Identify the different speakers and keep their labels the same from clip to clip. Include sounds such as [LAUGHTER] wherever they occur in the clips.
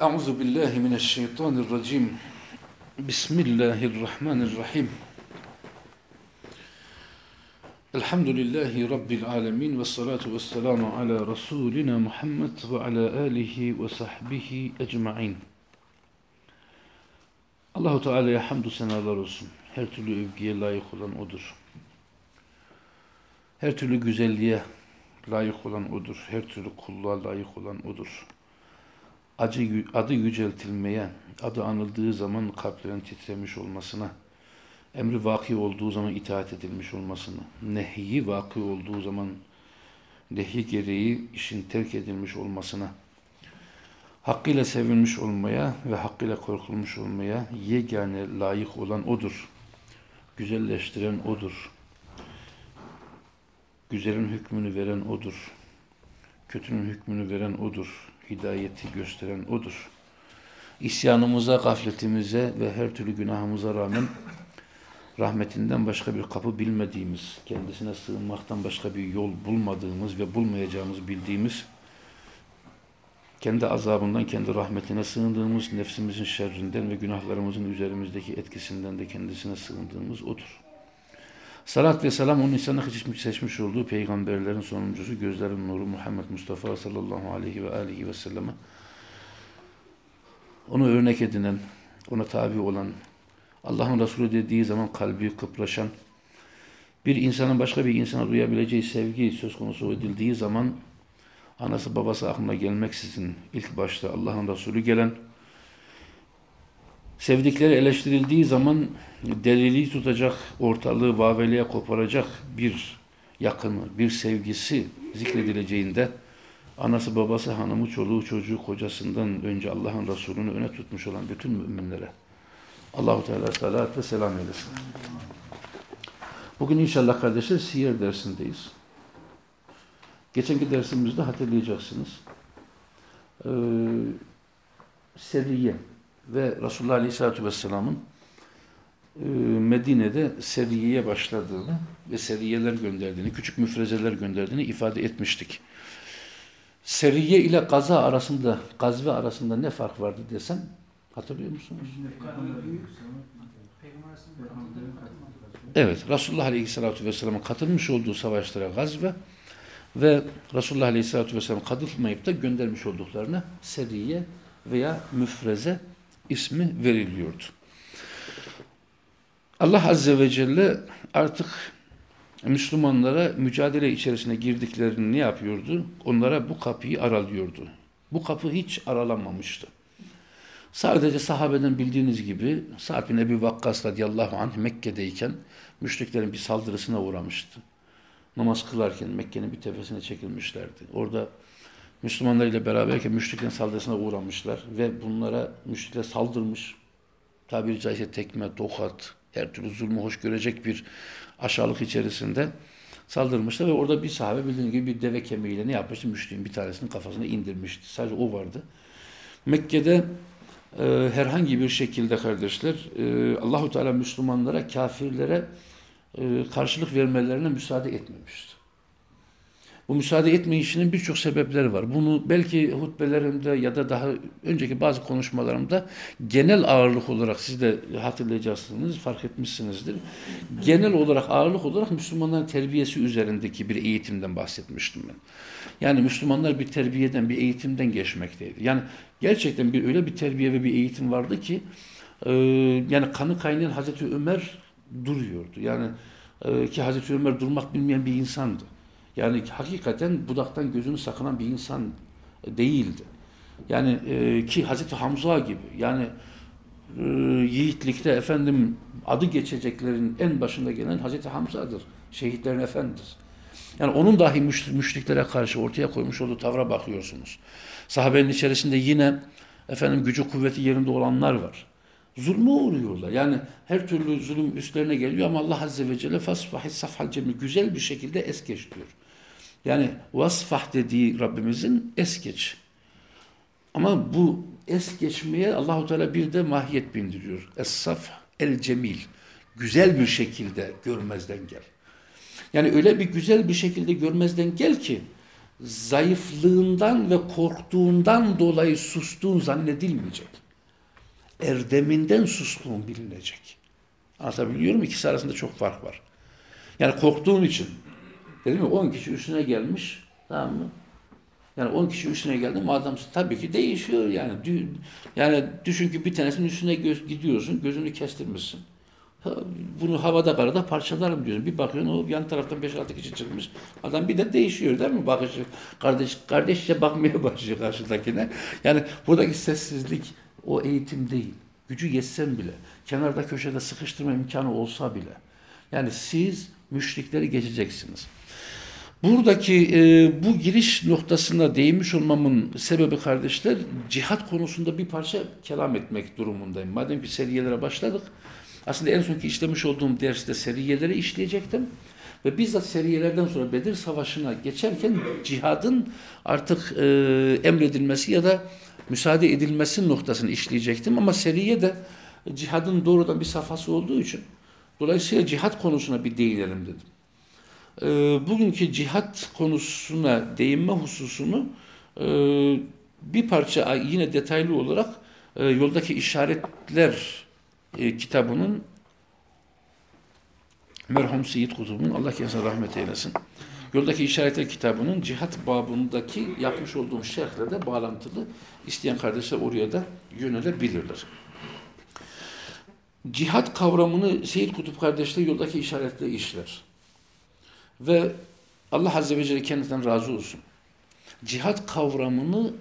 Speaker 1: Euzu billahi mineşşeytanirracim. Bismillahirrahmanirrahim. Elhamdülillahi Rabbil alemin ve salatu ve selamu ala Resulina Muhammed ve ala alihi ve sahbihi ecma'in. Allahu Teala'ya hamdü senalar olsun. Her türlü övgüye layık olan O'dur. Her türlü güzelliğe layık olan O'dur. Her türlü kulluğa layık olan O'dur. Acı, adı yüceltilmeye, adı anıldığı zaman kalplerin titremiş olmasına, emri vaki olduğu zaman itaat edilmiş olmasına, nehiyi vaki olduğu zaman nehi gereği işin terk edilmiş olmasına, hakkıyla sevilmiş olmaya ve hakkıyla korkulmuş olmaya yegane layık olan O'dur. Güzelleştiren O'dur. Güzelin hükmünü veren O'dur. Kötünün hükmünü veren O'dur. Hidayeti gösteren O'dur. İsyanımıza, gafletimize ve her türlü günahımıza rağmen rahmetinden başka bir kapı bilmediğimiz, kendisine sığınmaktan başka bir yol bulmadığımız ve bulmayacağımız bildiğimiz, kendi azabından, kendi rahmetine sığındığımız, nefsimizin şerrinden ve günahlarımızın üzerimizdeki etkisinden de kendisine sığındığımız O'dur. Salat ve selam onun insanlık için seçmiş olduğu peygamberlerin sonuncusu, gözlerin nuru Muhammed Mustafa sallallahu aleyhi ve aleyhi ve selleme. Onu örnek edinen, ona tabi olan, Allah'ın Resulü dediği zaman kalbi kıpraşan, bir insanın başka bir insana duyabileceği sevgi söz konusu edildiği zaman anası babası aklına gelmeksizin ilk başta Allah'ın Resulü gelen, sevdikleri eleştirildiği zaman delili tutacak, ortalığı vaveliye koparacak bir yakını, bir sevgisi zikredileceğinde anası babası hanımı çoluğu çocuğu kocasından önce Allah'ın Resulü'nü öne tutmuş olan bütün müminlere Allahu Teala salat ve selam eylesin. Bugün inşallah kardeşler siyer dersindeyiz. Geçenki dersimizde hatırlayacaksınız. Ee, Seriye ve Resulullah Aleyhisselatü Vesselam'ın e, Medine'de seriyeye başladığını ve seriyeler gönderdiğini, küçük müfrezeler gönderdiğini ifade etmiştik. Seriye ile gaza arasında, gazve arasında ne fark vardı desem hatırlıyor musunuz? Evet, Resulullah Aleyhisselatü Vesselam'ın katılmış olduğu savaşlara gazve ve Resulullah Aleyhisselatü Vesselam katılmayıp da göndermiş olduklarına seriye veya müfreze ismi veriliyordu. Allah Azze ve Celle artık Müslümanlara mücadele içerisine girdiklerini ne yapıyordu? Onlara bu kapıyı aralıyordu. Bu kapı hiç aralanmamıştı. Sadece sahabeden bildiğiniz gibi Sa'd bin Ebi Vakkas radıyallahu anh Mekke'deyken müşriklerin bir saldırısına uğramıştı. Namaz kılarken Mekke'nin bir tepesine çekilmişlerdi. Orada Müslümanlar ile beraberken müşriklerin saldırısına uğramışlar ve bunlara müşrikler saldırmış. Tabiri caizse tekme, tokat, her türlü zulmü hoş görecek bir aşağılık içerisinde saldırmışlar ve orada bir sahabe bildiğiniz gibi bir deve kemiğiyle ne yapmıştı? Müşriğin bir tanesinin kafasına indirmişti. Sadece o vardı. Mekke'de e, herhangi bir şekilde kardeşler e, Allahu Teala Müslümanlara, kafirlere e, karşılık vermelerine müsaade etmemişti. Bu müsaade etmeyişinin birçok sebepleri var. Bunu belki hutbelerimde ya da daha önceki bazı konuşmalarımda genel ağırlık olarak siz de hatırlayacaksınız, fark etmişsinizdir. Genel olarak ağırlık olarak Müslümanların terbiyesi üzerindeki bir eğitimden bahsetmiştim ben. Yani Müslümanlar bir terbiyeden, bir eğitimden geçmekteydi. Yani gerçekten bir öyle bir terbiye ve bir eğitim vardı ki e, yani kanı kaynayan Hazreti Ömer duruyordu. Yani e, ki Hazreti Ömer durmak bilmeyen bir insandı. Yani hakikaten budaktan gözünü sakınan bir insan değildi. Yani e, ki Hazreti Hamza gibi yani e, yiğitlikte efendim adı geçeceklerin en başında gelen Hazreti Hamza'dır. Şehitlerin efendidir. Yani onun dahi müşriklere karşı ortaya koymuş olduğu tavra bakıyorsunuz. Sahabenin içerisinde yine efendim gücü kuvveti yerinde olanlar var. Zulme uğruyorlar. Yani her türlü zulüm üstlerine geliyor ama Allah Azze ve Celle fasfahis safhal cemil güzel bir şekilde es geç diyor. Yani vasfah dediği Rabbimizin es geç. Ama bu es geçmeye Allahu Teala bir de mahiyet bindiriyor. Es-saf el cemil. Güzel bir şekilde görmezden gel. Yani öyle bir güzel bir şekilde görmezden gel ki zayıflığından ve korktuğundan dolayı sustuğun zannedilmeyecek. Erdeminden sustuğun bilinecek. Anlatabiliyor muyum? İkisi arasında çok fark var. Yani korktuğun için. Dedim mi? 10 kişi üstüne gelmiş. Tamam mı? Yani 10 kişi üstüne geldi mi adam tabii ki değişiyor yani. Yani düşün ki bir tanesinin üstüne göz, gidiyorsun, gözünü kestirmişsin. Bunu havada karada parçalarım diyorsun. Bir bakıyorsun o yan taraftan 5-6 kişi çıkmış. Adam bir de değişiyor değil mi? Bakışı, kardeş, kardeşçe bakmaya başlıyor karşıdakine. Yani buradaki sessizlik o eğitim değil. Gücü yetsen bile, kenarda köşede sıkıştırma imkanı olsa bile. Yani siz müşrikleri geçeceksiniz. Buradaki e, bu giriş noktasına değinmiş olmamın sebebi kardeşler cihat konusunda bir parça kelam etmek durumundayım. Madem ki seriyelere başladık aslında en sonki işlemiş olduğum derste seriyeleri işleyecektim. Ve bizzat seriyelerden sonra Bedir Savaşı'na geçerken cihadın artık e, emredilmesi ya da müsaade edilmesi noktasını işleyecektim. Ama seriye de cihadın doğrudan bir safhası olduğu için dolayısıyla cihat konusuna bir değinelim dedim e, bugünkü cihat konusuna değinme hususunu e, bir parça yine detaylı olarak e, yoldaki işaretler e, kitabının merhum Seyyid Kutub'un Allah kendisine rahmet eylesin. Yoldaki işaretler kitabının cihat babındaki yapmış olduğum şerhle de bağlantılı. isteyen kardeşler oraya da yönelebilirler. Cihat kavramını Seyyid Kutup kardeşler yoldaki işaretle işler. Ve Allah Azze ve Celle kendisinden razı olsun. Cihat kavramını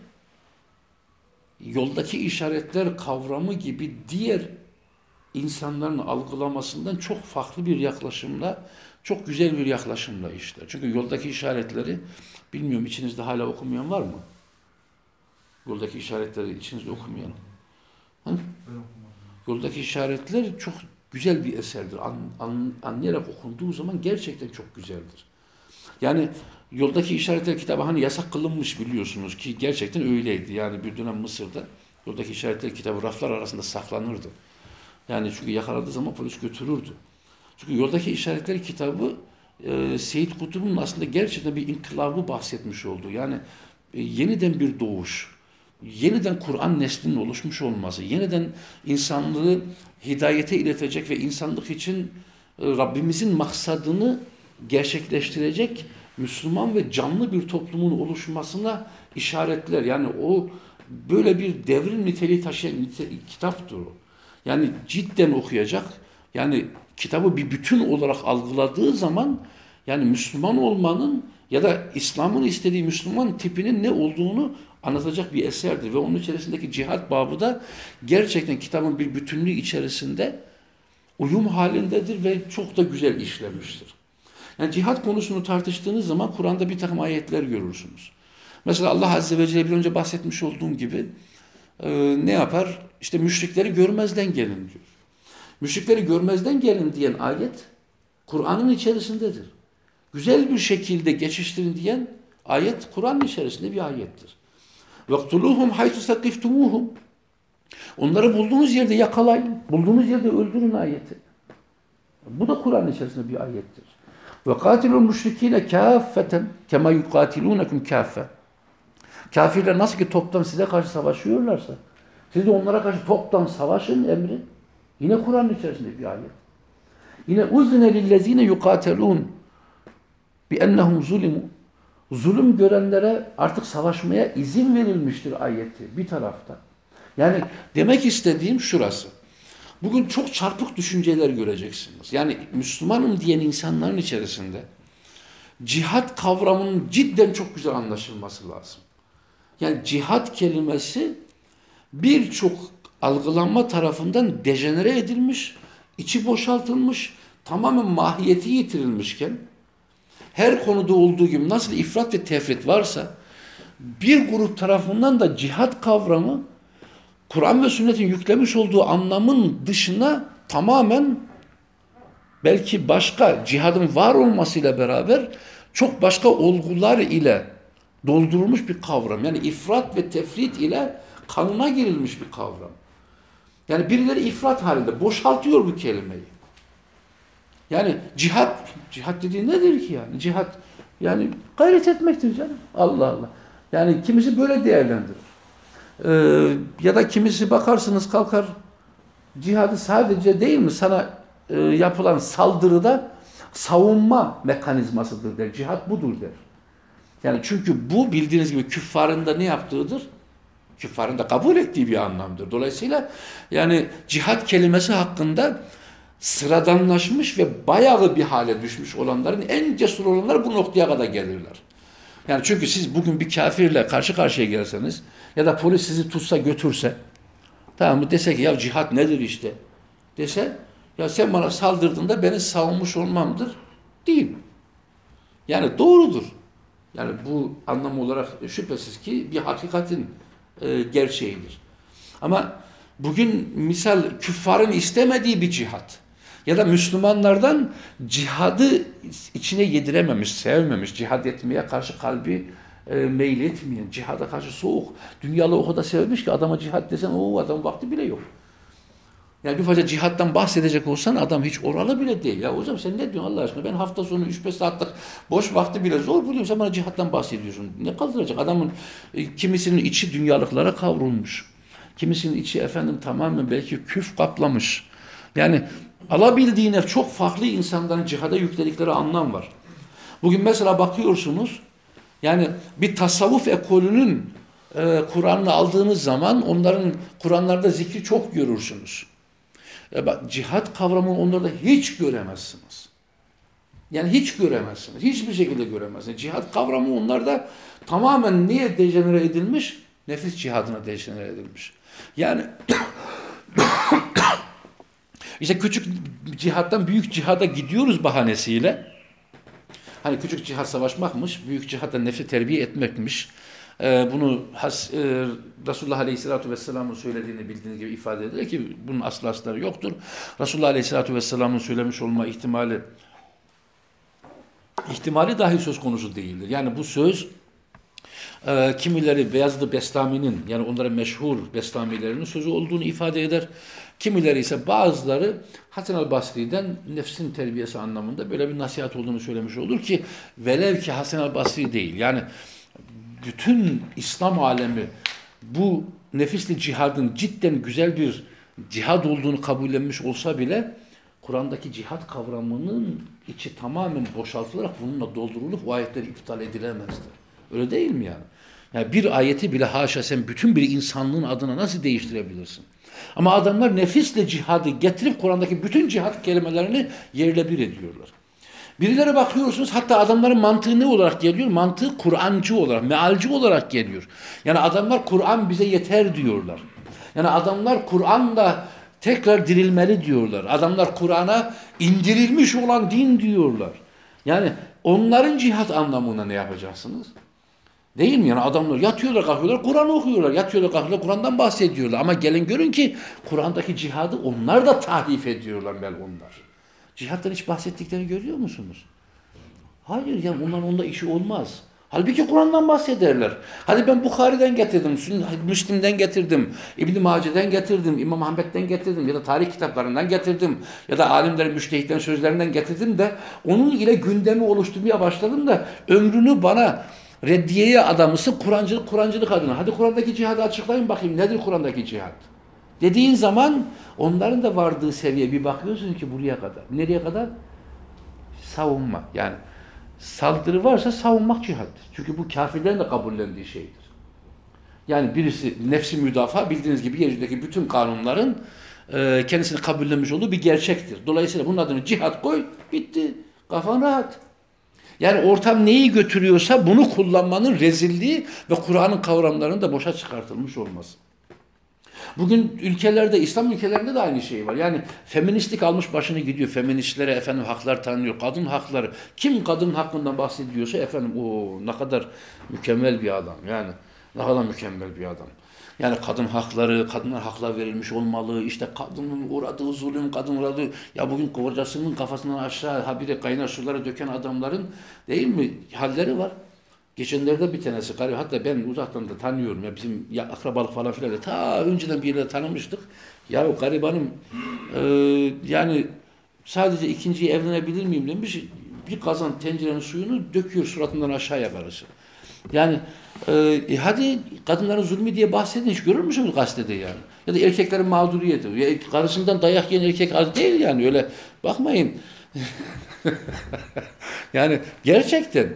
Speaker 1: yoldaki işaretler kavramı gibi diğer insanların algılamasından çok farklı bir yaklaşımla, çok güzel bir yaklaşımla işler. Çünkü yoldaki işaretleri, bilmiyorum içinizde hala okumayan var mı? Yoldaki işaretleri içinizde okumayan. Hı? Yoldaki işaretler çok güzel bir eserdir. An, an, anlayarak okunduğu zaman gerçekten çok güzeldir. Yani yoldaki işaretler kitabı hani yasak kılınmış biliyorsunuz ki gerçekten öyleydi. Yani bir dönem Mısır'da yoldaki işaretler kitabı raflar arasında saklanırdı. Yani çünkü yakaladığı zaman polis götürürdü. Çünkü yoldaki işaretler kitabı e, Seyit Kutub'un aslında gerçekten bir inkılabı bahsetmiş oldu. Yani e, yeniden bir doğuş, yeniden Kur'an neslinin oluşmuş olması, yeniden insanlığı hidayete iletecek ve insanlık için e, Rabbimizin maksadını gerçekleştirecek Müslüman ve canlı bir toplumun oluşmasına işaretler. Yani o böyle bir devrim niteliği taşıyan nite, kitaptır o. Yani cidden okuyacak. Yani kitabı bir bütün olarak algıladığı zaman yani Müslüman olmanın ya da İslam'ın istediği Müslüman tipinin ne olduğunu anlatacak bir eserdir. Ve onun içerisindeki cihat babı da gerçekten kitabın bir bütünlüğü içerisinde uyum halindedir ve çok da güzel işlemiştir. Yani cihat konusunu tartıştığınız zaman Kur'an'da bir takım ayetler görürsünüz. Mesela Allah Azze ve Celle bir önce bahsetmiş olduğum gibi e, ne yapar? İşte müşrikleri görmezden gelin diyor. Müşrikleri görmezden gelin diyen ayet Kur'an'ın içerisindedir. Güzel bir şekilde geçiştirin diyen ayet Kur'an'ın içerisinde bir ayettir. وَقْتُلُوهُمْ حَيْتُ سَقِفْتُمُوهُمْ Onları bulduğunuz yerde yakalayın. Bulduğunuz yerde öldürün ayeti. Bu da Kur'an içerisinde bir ayettir. Ve katilul müşrikine kâffeten kema yukatilunekum kâffe. Kafirler nasıl ki toptan size karşı savaşıyorlarsa siz de onlara karşı toptan savaşın emri. Yine Kur'an içerisinde bir ayet. Yine uzne lillezine yukatelun bi ennehum zulimu zulüm görenlere artık savaşmaya izin verilmiştir ayeti bir tarafta. Yani demek istediğim şurası. Bugün çok çarpık düşünceler göreceksiniz. Yani Müslümanım diyen insanların içerisinde cihat kavramının cidden çok güzel anlaşılması lazım. Yani cihat kelimesi birçok algılanma tarafından dejenere edilmiş, içi boşaltılmış, tamamen mahiyeti yitirilmişken her konuda olduğu gibi nasıl ifrat ve tefrit varsa bir grup tarafından da cihat kavramı Kur'an ve sünnetin yüklemiş olduğu anlamın dışına tamamen belki başka cihadın var olmasıyla beraber çok başka olgular ile doldurulmuş bir kavram. Yani ifrat ve tefrit ile kanına girilmiş bir kavram. Yani birileri ifrat halinde boşaltıyor bu kelimeyi. Yani cihat, cihat dediği nedir ki yani? Cihat Yani gayret etmektir canım. Allah Allah. Yani kimisi böyle değerlendirir. Ee, ya da kimisi bakarsınız kalkar cihadı sadece değil mi sana e, yapılan saldırıda savunma mekanizmasıdır der. Cihat budur der. Yani çünkü bu bildiğiniz gibi küffarın da ne yaptığıdır? Küffarın da kabul ettiği bir anlamdır. Dolayısıyla yani cihat kelimesi hakkında sıradanlaşmış ve bayağı bir hale düşmüş olanların en cesur olanlar bu noktaya kadar gelirler. Yani çünkü siz bugün bir kafirle karşı karşıya gelseniz ya da polis sizi tutsa götürse tamam mı dese ki ya cihat nedir işte dese ya sen bana saldırdığında beni savunmuş olmamdır değil. Yani doğrudur. Yani bu anlam olarak şüphesiz ki bir hakikatin e, gerçeğidir. Ama bugün misal küffarın istemediği bir cihat ya da Müslümanlardan cihadı içine yedirememiş, sevmemiş, cihad etmeye karşı kalbi e, meyletmeyen, cihada karşı soğuk, dünyalı o kadar sevmiş ki adama cihad desen o adam vakti bile yok. Yani bir fazla cihattan bahsedecek olsan adam hiç oralı bile değil. Ya hocam sen ne diyorsun Allah aşkına? Ben hafta sonu 3-5 saatlik boş vakti bile zor buluyorum. Sen bana cihattan bahsediyorsun. Ne kaldıracak? Adamın e, kimisinin içi dünyalıklara kavrulmuş. Kimisinin içi efendim tamamen belki küf kaplamış. Yani alabildiğine çok farklı insanların cihada yükledikleri anlam var. Bugün mesela bakıyorsunuz yani bir tasavvuf ekolünün e, Kur'an'ını aldığınız zaman onların Kur'anlarda zikri çok görürsünüz. E bak, cihat kavramını onlarda hiç göremezsiniz. Yani hiç göremezsiniz. Hiçbir şekilde göremezsiniz. Cihat kavramı onlarda tamamen niye dejenere edilmiş? Nefis cihadına dejenere edilmiş. Yani işte küçük cihattan büyük cihada gidiyoruz bahanesiyle. Hani küçük cihat savaşmakmış, büyük cihatta nefsi terbiye etmekmiş. Ee, bunu has, e, Resulullah Aleyhisselatü Vesselam'ın söylediğini bildiğiniz gibi ifade edilir ki bunun aslı asları yoktur. Resulullah Aleyhisselatü Vesselam'ın söylemiş olma ihtimali ihtimali dahi söz konusu değildir. Yani bu söz e, kimileri Beyazıt Bestami'nin yani onların meşhur Bestamilerinin sözü olduğunu ifade eder. Kimileri ise bazıları Hasan el-Basri'den nefsin terbiyesi anlamında böyle bir nasihat olduğunu söylemiş olur ki velev ki Hasan el-Basri değil. Yani bütün İslam alemi bu nefisli cihadın cidden güzel bir cihad olduğunu kabullenmiş olsa bile Kur'an'daki cihad kavramının içi tamamen boşaltılarak bununla doldurulup o ayetler iptal edilemezdi. Öyle değil mi yani? Yani bir ayeti bile haşa sen bütün bir insanlığın adına nasıl değiştirebilirsin? Ama adamlar nefisle cihadı getirip Kur'an'daki bütün cihad kelimelerini yerle bir ediyorlar. Birileri bakıyorsunuz hatta adamların mantığı ne olarak geliyor? Mantığı Kur'ancı olarak, mealci olarak geliyor. Yani adamlar Kur'an bize yeter diyorlar. Yani adamlar Kur'an'la tekrar dirilmeli diyorlar. Adamlar Kur'an'a indirilmiş olan din diyorlar. Yani onların cihat anlamına ne yapacaksınız? Değil mi? Yani adamlar yatıyorlar kalkıyorlar Kur'an okuyorlar. Yatıyorlar kalkıyorlar Kur'an'dan bahsediyorlar. Ama gelin görün ki Kur'an'daki cihadı onlar da tahrif ediyorlar melunlar. Cihattan hiç bahsettiklerini görüyor musunuz? Hayır ya onların onda işi olmaz. Halbuki Kur'an'dan bahsederler. Hadi ben Bukhari'den getirdim, Müslim'den getirdim, İbn-i Mace'den getirdim, İmam Ahmet'ten getirdim ya da tarih kitaplarından getirdim ya da alimlerin, müştehitten sözlerinden getirdim de onun ile gündemi oluşturmaya başladım da ömrünü bana reddiyeye adamısı Kur'ancılık, Kur'ancılık adına. Hadi Kur'an'daki cihadı açıklayın bakayım nedir Kur'an'daki cihad? Dediğin zaman onların da vardığı seviye bir bakıyorsun ki buraya kadar. Nereye kadar? Savunma. Yani saldırı varsa savunmak cihattır. Çünkü bu kafirlerin de kabullendiği şeydir. Yani birisi nefsi müdafaa bildiğiniz gibi yeryüzündeki bütün kanunların e, kendisini kabullenmiş olduğu bir gerçektir. Dolayısıyla bunun adını cihat koy, bitti. Kafan rahat. Yani ortam neyi götürüyorsa bunu kullanmanın rezilliği ve Kur'an'ın kavramlarının da boşa çıkartılmış olması. Bugün ülkelerde, İslam ülkelerinde de aynı şey var. Yani feministlik almış başını gidiyor. Feministlere efendim haklar tanınıyor. Kadın hakları. Kim kadın hakkından bahsediyorsa efendim o ne kadar mükemmel bir adam. Yani ne kadar mükemmel bir adam. Yani kadın hakları, kadınlar haklar verilmiş olmalı. İşte kadının uğradığı zulüm, kadın uğradığı... Ya bugün kocasının kafasından aşağı habire kaynar suları döken adamların değil mi halleri var. Geçenlerde bir tanesi karı hatta ben uzaktan da tanıyorum ya bizim ya akrabalık falan filan ta önceden bir yerde tanımıştık. Ya o garibanım e, yani sadece ikinciyi evlenebilir miyim demiş. bir kazan tencerenin suyunu döküyor suratından aşağıya karısı. Yani e, e, hadi kadınların zulmü diye bahsedin hiç görür müsünüz gazetede yani? Ya da erkeklerin mağduriyeti. Ya, karısından dayak yiyen erkek az değil yani öyle bakmayın. [LAUGHS] yani gerçekten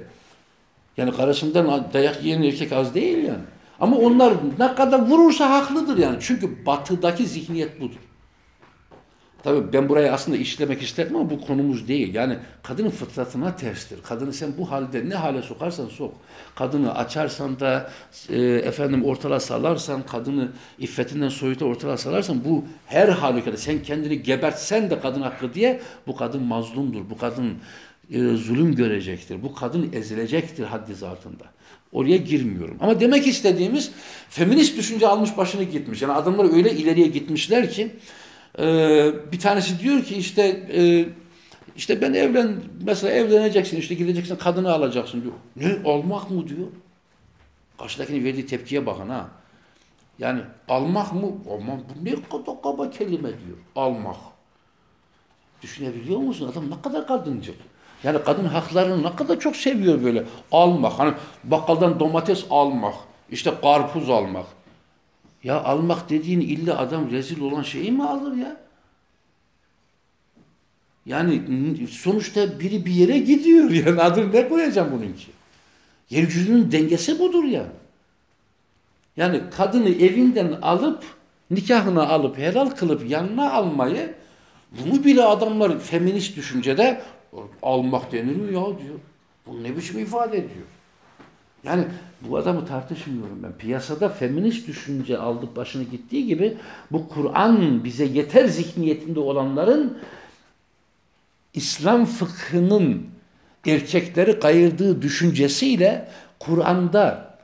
Speaker 1: yani karısından dayak yiyen erkek az değil yani. Ama onlar ne kadar vurursa haklıdır yani. Çünkü batıdaki zihniyet budur. Tabii ben burayı aslında işlemek isterim ama bu konumuz değil. Yani kadının fıtratına terstir. Kadını sen bu halde ne hale sokarsan sok. Kadını açarsan da e, efendim ortalığa salarsan, kadını iffetinden soyuta ortalığa salarsan bu her halükarda sen kendini gebertsen de kadın hakkı diye bu kadın mazlumdur. Bu kadın e, zulüm görecektir. Bu kadın ezilecektir haddi zatında. Oraya girmiyorum. Ama demek istediğimiz feminist düşünce almış başını gitmiş. Yani adamlar öyle ileriye gitmişler ki ee, bir tanesi diyor ki işte e, işte ben evlen mesela evleneceksin işte gideceksin kadını alacaksın diyor. Ne almak mı diyor. Karşıdakinin verdiği tepkiye bakın ha. Yani almak mı? Aman bu ne kadar kaba kelime diyor. Almak. Düşünebiliyor musun? Adam ne kadar kadıncıl. Yani kadın haklarını ne kadar çok seviyor böyle. Almak. Hani bakkaldan domates almak. işte karpuz almak. Ya almak dediğin illa adam rezil olan şeyi mi alır ya? Yani sonuçta biri bir yere gidiyor. Yani [LAUGHS] adını ne koyacağım bunun ki? Yeryüzünün dengesi budur ya. Yani kadını evinden alıp nikahını alıp helal kılıp yanına almayı bunu bile adamlar feminist düşüncede almak denir mi ya diyor. Bu ne biçim ifade ediyor? Yani bu adamı tartışmıyorum ben. Piyasada feminist düşünce aldık başını gittiği gibi bu Kur'an bize yeter zihniyetinde olanların İslam fıkhının erkekleri kayırdığı düşüncesiyle Kur'an'da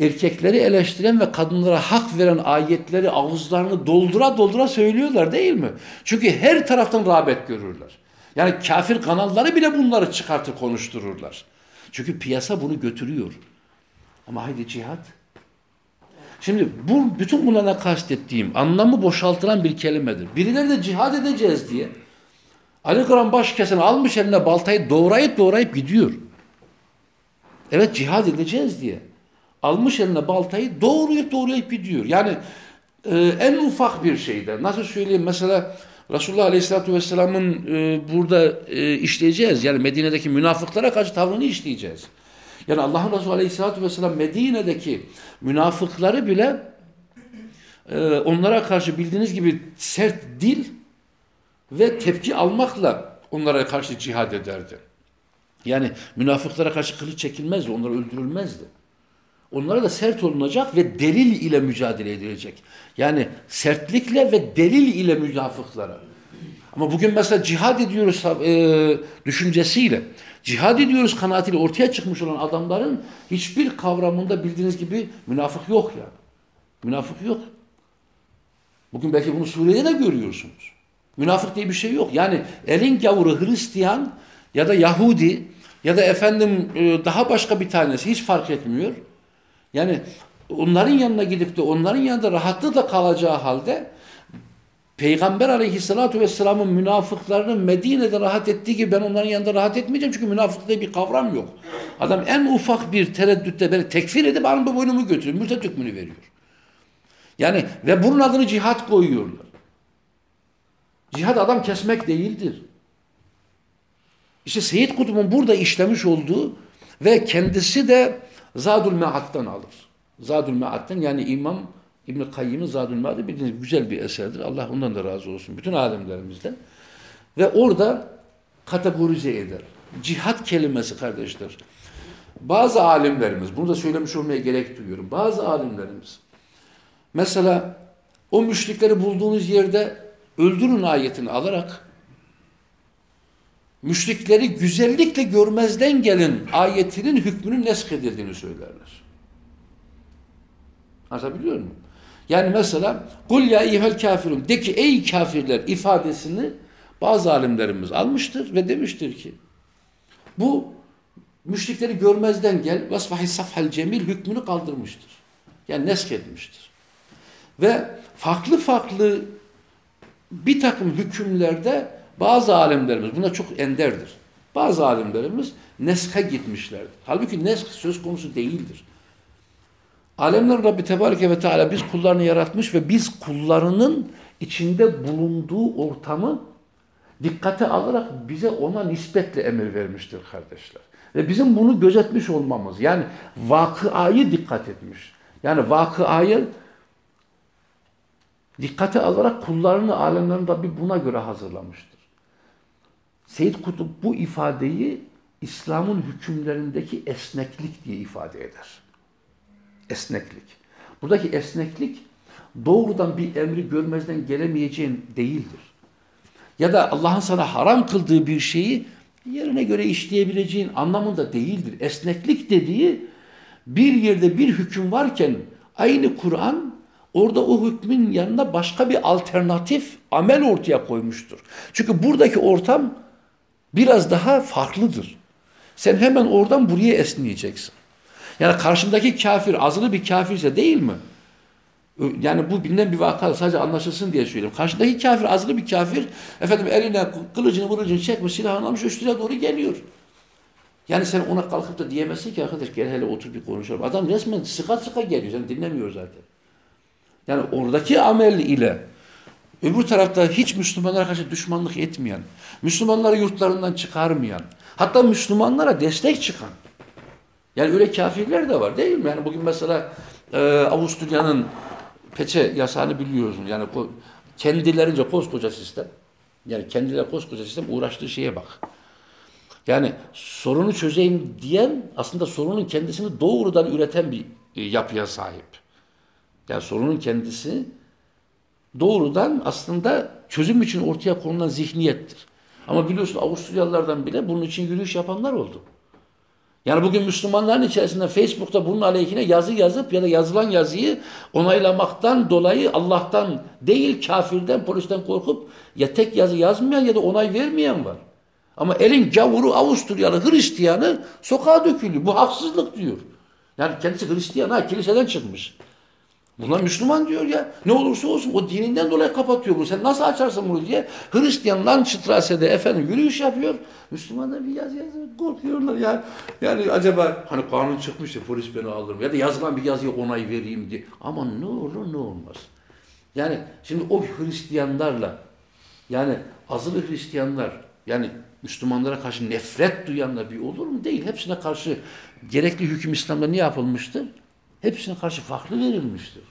Speaker 1: erkekleri eleştiren ve kadınlara hak veren ayetleri ağızlarını doldura doldura söylüyorlar değil mi? Çünkü her taraftan rağbet görürler. Yani kafir kanalları bile bunları çıkartır konuştururlar. Çünkü piyasa bunu götürüyor. Ama haydi cihat. Şimdi bu bütün bunlara kastettiğim anlamı boşaltılan bir kelimedir. Birileri de cihad edeceğiz diye Ali Kıran baş kesen almış eline baltayı doğrayıp doğrayıp gidiyor. Evet cihad edeceğiz diye. Almış eline baltayı doğrayıp doğrayıp gidiyor. Yani e, en ufak bir şeyde nasıl söyleyeyim mesela Resulullah Aleyhisselatü Vesselam'ın e, burada e, işleyeceğiz. Yani Medine'deki münafıklara karşı tavrını işleyeceğiz. Yani Allah'ın Resulü Aleyhisselatü Vesselam Medine'deki münafıkları bile e, onlara karşı bildiğiniz gibi sert dil ve tepki almakla onlara karşı cihad ederdi. Yani münafıklara karşı kılıç çekilmezdi, onlar öldürülmezdi. Onlara da sert olunacak ve delil ile mücadele edilecek. Yani sertlikle ve delil ile münafıklara. Ama bugün mesela cihad ediyoruz e, düşüncesiyle, cihad ediyoruz kanaatiyle ortaya çıkmış olan adamların hiçbir kavramında bildiğiniz gibi münafık yok ya. Münafık yok. Bugün belki bunu Suriye'de de görüyorsunuz. Münafık diye bir şey yok. Yani elin gavuru Hristiyan ya da Yahudi ya da efendim e, daha başka bir tanesi hiç fark etmiyor. Yani onların yanına gidip de onların yanında rahatlıkla kalacağı halde Peygamber aleyhissalatu vesselamın münafıklarının Medine'de rahat ettiği gibi ben onların yanında rahat etmeyeceğim çünkü münafık bir kavram yok. Adam en ufak bir tereddütte beni tekfir edip anın boynumu götürüyor. Mürtet hükmünü veriyor. Yani ve bunun adını cihat koyuyorlar. Cihat adam kesmek değildir. İşte Seyyid Kutub'un burada işlemiş olduğu ve kendisi de Zadul Me'at'tan alır. Zadul Me'at'tan yani İmam İbn-i Kayyim'in Zadül Ma'di bildiğiniz güzel bir eserdir. Allah ondan da razı olsun. Bütün alimlerimizden. Ve orada kategorize eder. Cihat kelimesi kardeşler. Bazı alimlerimiz, bunu da söylemiş olmaya gerek duyuyorum. Bazı alimlerimiz mesela o müşrikleri bulduğunuz yerde öldürün ayetini alarak müşrikleri güzellikle görmezden gelin ayetinin hükmünün nesk edildiğini söylerler. Anlatabiliyor muyum? Yani mesela kul ya eyyuhel kafirun de ki ey kafirler ifadesini bazı alimlerimiz almıştır ve demiştir ki bu müşrikleri görmezden gel vasfahi safhal cemil hükmünü kaldırmıştır. Yani nesk etmiştir. Ve farklı farklı bir takım hükümlerde bazı alimlerimiz buna çok enderdir. Bazı alimlerimiz neska gitmişlerdir. Halbuki nesk söz konusu değildir. Alemler Rabbi Tebareke ve Teala biz kullarını yaratmış ve biz kullarının içinde bulunduğu ortamı dikkate alarak bize ona nispetle emir vermiştir kardeşler. Ve bizim bunu gözetmiş olmamız yani vakıayı dikkat etmiş. Yani vakıayı dikkate alarak kullarını alemlerin Rabbi buna göre hazırlamıştır. Seyyid Kutup bu ifadeyi İslam'ın hükümlerindeki esneklik diye ifade eder. Esneklik. Buradaki esneklik doğrudan bir emri görmezden gelemeyeceğin değildir. Ya da Allah'ın sana haram kıldığı bir şeyi yerine göre işleyebileceğin anlamında değildir. Esneklik dediği bir yerde bir hüküm varken aynı Kur'an orada o hükmün yanına başka bir alternatif amel ortaya koymuştur. Çünkü buradaki ortam biraz daha farklıdır. Sen hemen oradan buraya esneyeceksin. Yani karşındaki kafir azılı bir kafirse değil mi? Yani bu bilinen bir vaka sadece anlaşılsın diye söylüyorum. Karşındaki kafir azılı bir kafir efendim eline kılıcını kılıcını çekmiş silahını almış üstüne doğru geliyor. Yani sen ona kalkıp da diyemezsin ki arkadaş gel hele otur bir konuşalım. Adam resmen sıka sıka geliyor. Sen dinlemiyor zaten. Yani oradaki amel ile öbür tarafta hiç Müslümanlara karşı düşmanlık etmeyen, Müslümanları yurtlarından çıkarmayan, hatta Müslümanlara destek çıkan. Yani öyle kafirler de var değil mi? Yani bugün mesela e, Avusturya'nın peçe yasağını biliyorsun. Yani kendilerince koskoca sistem. Yani kendileri koskoca sistem uğraştığı şeye bak. Yani sorunu çözeyim diyen aslında sorunun kendisini doğrudan üreten bir e, yapıya sahip. Yani sorunun kendisi doğrudan aslında çözüm için ortaya konulan zihniyettir. Ama biliyorsun Avusturyalılardan bile bunun için yürüyüş yapanlar oldu. Yani bugün Müslümanların içerisinde Facebook'ta bunun aleyhine yazı yazıp ya da yazılan yazıyı onaylamaktan dolayı Allah'tan değil kafirden, polisten korkup ya tek yazı yazmayan ya da onay vermeyen var. Ama elin gavuru Avusturyalı Hristiyanı sokağa dökülüyor. Bu haksızlık diyor. Yani kendisi Hristiyan ha kiliseden çıkmış. Bunlar Müslüman diyor ya. Ne olursa olsun o dininden dolayı kapatıyor bunu. Sen nasıl açarsın bunu diye. Hristiyanlar çıtrasede efendim yürüyüş yapıyor. Müslümanlar bir yaz yazıyor. Korkuyorlar ya. Yani acaba hani kanun çıkmış ya polis beni alır? Ya da yazılan bir yazıya onay vereyim diye. Ama ne olur ne olmaz. Yani şimdi o Hristiyanlarla yani azılı Hristiyanlar yani Müslümanlara karşı nefret duyanlar bir olur mu? Değil. Hepsine karşı gerekli hüküm İslam'da ne yapılmıştır? Hepsine karşı farklı verilmiştir.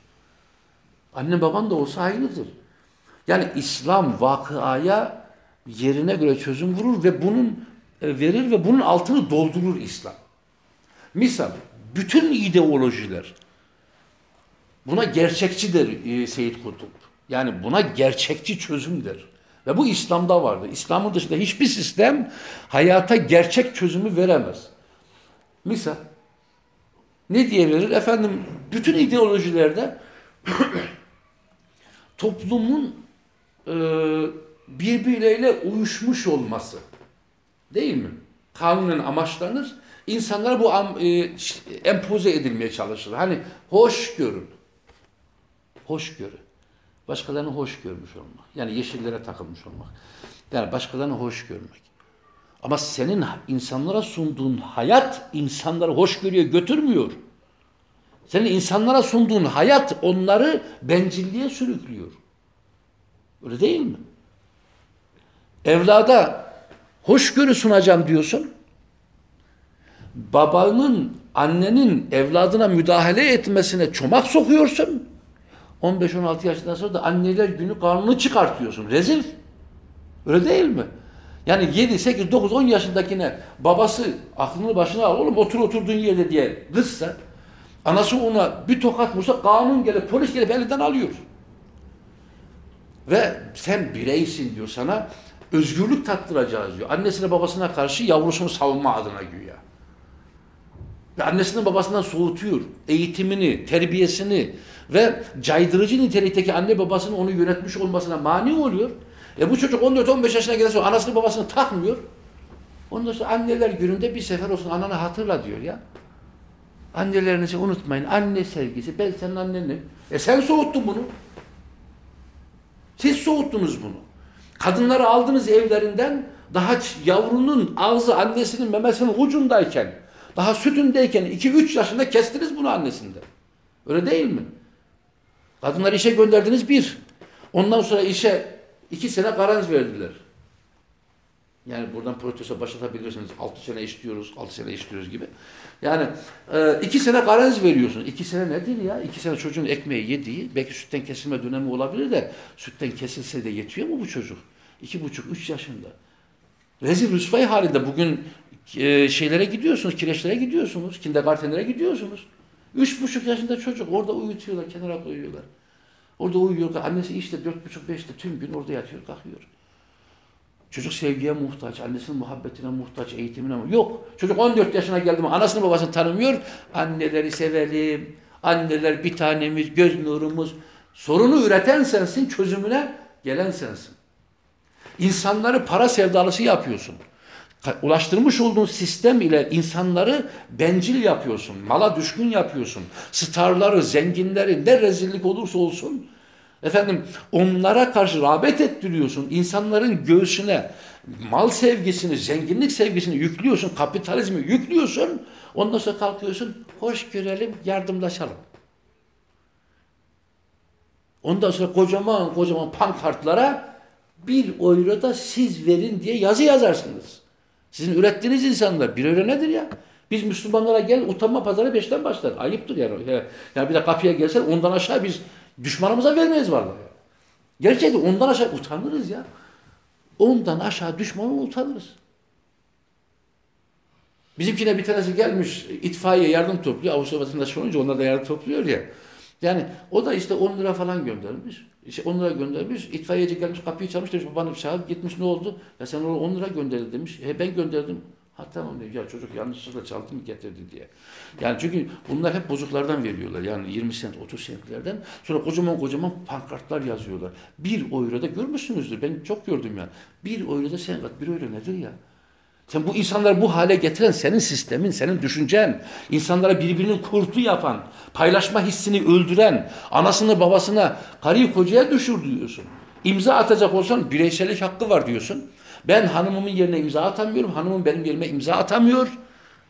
Speaker 1: Anne baban da olsa aynıdır. Yani İslam vakıaya yerine göre çözüm vurur ve bunun e, verir ve bunun altını doldurur İslam. Misal bütün ideolojiler buna gerçekçidir e, Seyyid Kutup. Yani buna gerçekçi çözümdür. Ve bu İslam'da vardır. İslam'ın dışında hiçbir sistem hayata gerçek çözümü veremez. Misal ne diye verir? Efendim bütün ideolojilerde [CLEARS THROAT] toplumun e, birbirleriyle uyuşmuş olması değil mi? Kanunen amaçlanır. İnsanlara bu am, e, empoze edilmeye çalışır. Hani hoş görün. Hoş görün. Başkalarını hoş görmüş olmak. Yani yeşillere takılmış olmak. Yani başkalarını hoş görmek. Ama senin insanlara sunduğun hayat insanları hoşgörüye götürmüyor. Senin insanlara sunduğun hayat onları bencilliğe sürüklüyor. Öyle değil mi? Evlada hoşgörü sunacağım diyorsun. Babanın, annenin evladına müdahale etmesine çomak sokuyorsun. 15-16 yaşından sonra da anneler günü karnını çıkartıyorsun. Rezil. Öyle değil mi? Yani 7, 8, 9, 10 yaşındakine babası aklını başına al oğlum otur oturduğun yerde diye kızsa anası ona bir tokat vursa kanun gelip polis gelip elinden alıyor. Ve sen bireysin diyor sana özgürlük tattıracağız diyor. Annesine babasına karşı yavrusunu savunma adına güya. Ve annesinin babasından soğutuyor. Eğitimini, terbiyesini ve caydırıcı nitelikteki anne babasının onu yönetmiş olmasına mani oluyor. E bu çocuk 14-15 yaşına gelirse anasını babasını takmıyor. Ondan sonra anneler gününde bir sefer olsun ananı hatırla diyor ya. Annelerinizi unutmayın. Anne sevgisi. Ben senin annenim. E sen soğuttun bunu. Siz soğuttunuz bunu. Kadınları aldınız evlerinden Daha yavrunun ağzı annesinin memesinin ucundayken, daha sütündeyken 2-3 yaşında kestiniz bunu annesinde. Öyle değil mi? Kadınları işe gönderdiniz bir. Ondan sonra işe iki sene garanti verdiler. Yani buradan protesto başlatabilirsiniz. Altı sene istiyoruz, altı sene istiyoruz gibi. Yani e, iki sene garanti veriyorsunuz. İki sene nedir ya? İki sene çocuğun ekmeği yediği, belki sütten kesilme dönemi olabilir de sütten kesilse de yetiyor mu bu çocuk? İki buçuk, üç yaşında. Rezil rüsvay halinde bugün e, şeylere gidiyorsunuz, kireçlere gidiyorsunuz, kindergartenlere gidiyorsunuz. Üç buçuk yaşında çocuk orada uyutuyorlar, kenara koyuyorlar. Orada uyuyor. Annesi işte dört buçuk beşte tüm gün orada yatıyor, kalkıyor. Çocuk sevgiye muhtaç, annesinin muhabbetine muhtaç, eğitimine muhtaç. Yok. Çocuk 14 yaşına geldi mi anasını babasını tanımıyor. Anneleri sevelim. Anneler bir tanemiz, göz nurumuz. Sorunu üreten sensin, çözümüne gelen sensin. İnsanları para sevdalısı yapıyorsun. Ulaştırmış olduğun sistem ile insanları bencil yapıyorsun. Mala düşkün yapıyorsun. Starları, zenginleri ne rezillik olursa olsun Efendim onlara karşı rağbet ettiriyorsun. İnsanların göğsüne mal sevgisini, zenginlik sevgisini yüklüyorsun. Kapitalizmi yüklüyorsun. Ondan sonra kalkıyorsun. Hoş görelim, yardımlaşalım. Ondan sonra kocaman kocaman pankartlara bir euro da siz verin diye yazı yazarsınız. Sizin ürettiğiniz insanlar bir euro nedir ya? Biz Müslümanlara gel utanma pazarı beşten başlar. Ayıptır yani. Yani bir de kapıya gelsen ondan aşağı biz Düşmanımıza vermeyiz vallahi. Gerçekten ondan aşağı utanırız ya. Ondan aşağı düşmanı utanırız. Bizimkine bir tanesi gelmiş itfaiye yardım topluyor. Avusturya vatandaşı olunca onlar da yardım topluyor ya. Yani o da işte 10 lira falan göndermiş. İşte 10 lira göndermiş. İtfaiyeci gelmiş kapıyı çalmış demiş babanı çağırıp gitmiş ne oldu? Ya sen ona 10 lira gönderdi demiş. He ben gönderdim. Ha tamam diyor ya çocuk yanlışlıkla çaldı mı getirdi diye. Yani çünkü bunlar hep bozuklardan veriyorlar. Yani 20 sent 30 sentlerden. Sonra kocaman kocaman pankartlar yazıyorlar. Bir euroda görmüşsünüzdür. Ben çok gördüm yani. Bir euroda sen kat. Bir euro nedir ya? Sen bu insanları bu hale getiren senin sistemin, senin düşüncen, insanlara birbirinin kurtu yapan, paylaşma hissini öldüren, anasını babasına, karıyı kocaya düşürdüyorsun. İmza atacak olsan bireysellik hakkı var diyorsun. Ben hanımımın yerine imza atamıyorum. Hanımım benim yerime imza atamıyor.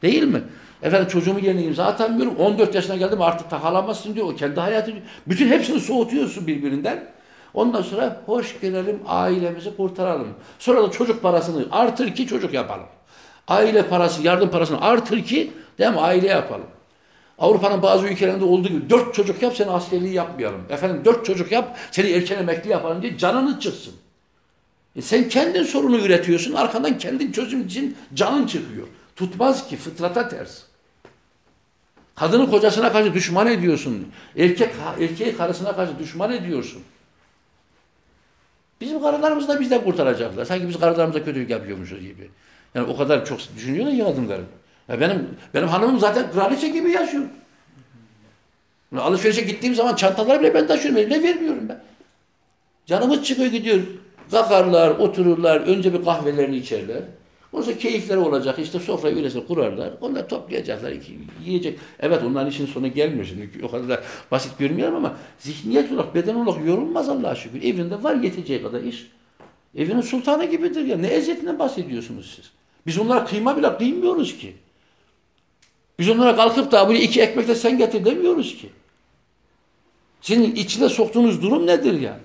Speaker 1: Değil mi? Efendim çocuğumun yerine imza atamıyorum. 14 yaşına geldim artık takalamazsın diyor. O kendi hayatı diyor. Bütün hepsini soğutuyorsun birbirinden. Ondan sonra hoş gelelim ailemizi kurtaralım. Sonra da çocuk parasını artır ki çocuk yapalım. Aile parası, yardım parasını artır ki değil mi? aile yapalım. Avrupa'nın bazı ülkelerinde olduğu gibi dört çocuk yap seni askerliği yapmayalım. Efendim dört çocuk yap seni erken emekli yapalım diye canını çıksın. E sen kendin sorunu üretiyorsun, arkandan kendin çözüm için canın çıkıyor. Tutmaz ki, fıtrata ters. Kadını kocasına karşı düşman ediyorsun. Erkek erkeği karısına karşı düşman ediyorsun. Bizim karılarımızı da bizden kurtaracaklar. Sanki biz karılarımıza kötülük yapıyormuşuz gibi. Yani o kadar çok düşünüyorlar ya kadınlarım. Ya benim benim hanımım zaten kraliçe gibi yaşıyor. Alışverişe gittiğim zaman çantaları bile ben taşıyorum. Eline vermiyorum ben. Canımız çıkıyor gidiyor. Kalkarlar, otururlar, önce bir kahvelerini içerler. Ondan keyifleri olacak. İşte sofrayı öylesine kurarlar. Onlar toplayacaklar, yiyecek. Evet onların işin sonu gelmiyor şimdi. O kadar da basit görmüyorum ama zihniyet olarak, beden olarak yorulmaz Allah'a şükür. Evinde var yeteceği kadar iş. Evinin sultanı gibidir ya. Ne eziyetinden bahsediyorsunuz siz? Biz onlara kıyma bile kıymıyoruz ki. Biz onlara kalkıp da buraya iki ekmek de sen getir demiyoruz ki. Senin içine soktuğunuz durum nedir yani?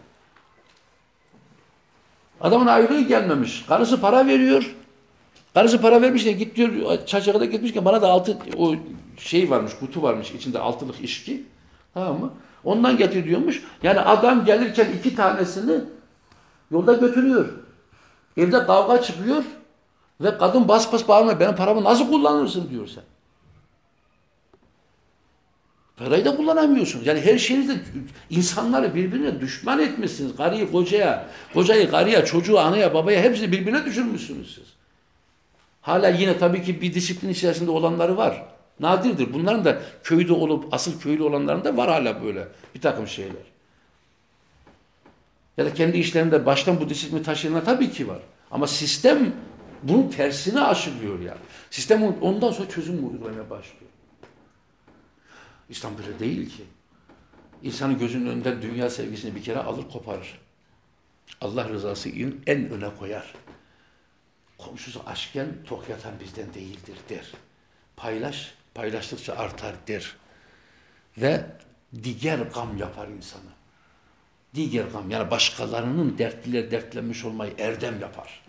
Speaker 1: Adamın aylığı gelmemiş. Karısı para veriyor. Karısı para vermiş de git diyor Çaçaka'da gitmişken bana da altı o şey varmış kutu varmış içinde altılık içki. Tamam mı? Ondan getir diyormuş. Yani adam gelirken iki tanesini yolda götürüyor. Evde kavga çıkıyor ve kadın bas bas bağırmıyor. Benim paramı nasıl kullanırsın diyor sen. Parayı da kullanamıyorsunuz. Yani her şeyinizde insanları birbirine düşman etmişsiniz. Karıyı kocaya, kocayı karıya, çocuğu anaya, babaya hepsini birbirine düşürmüşsünüz siz. Hala yine tabii ki bir disiplin içerisinde olanları var. Nadirdir. Bunların da köyde olup asıl köylü olanların da var hala böyle bir takım şeyler. Ya da kendi işlerinde baştan bu disiplini taşıyanlar tabii ki var. Ama sistem bunun tersine aşılıyor yani. Sistem ondan sonra çözüm uygulamaya başlıyor. İslam böyle değil ki. İnsanın gözünün önünden dünya sevgisini bir kere alır koparır. Allah rızası en öne koyar. Komşusu açken tok yatan bizden değildir der. Paylaş, paylaştıkça artar der. Ve diğer gam yapar insanı. Diğer gam yani başkalarının dertliler dertlenmiş olmayı erdem yapar.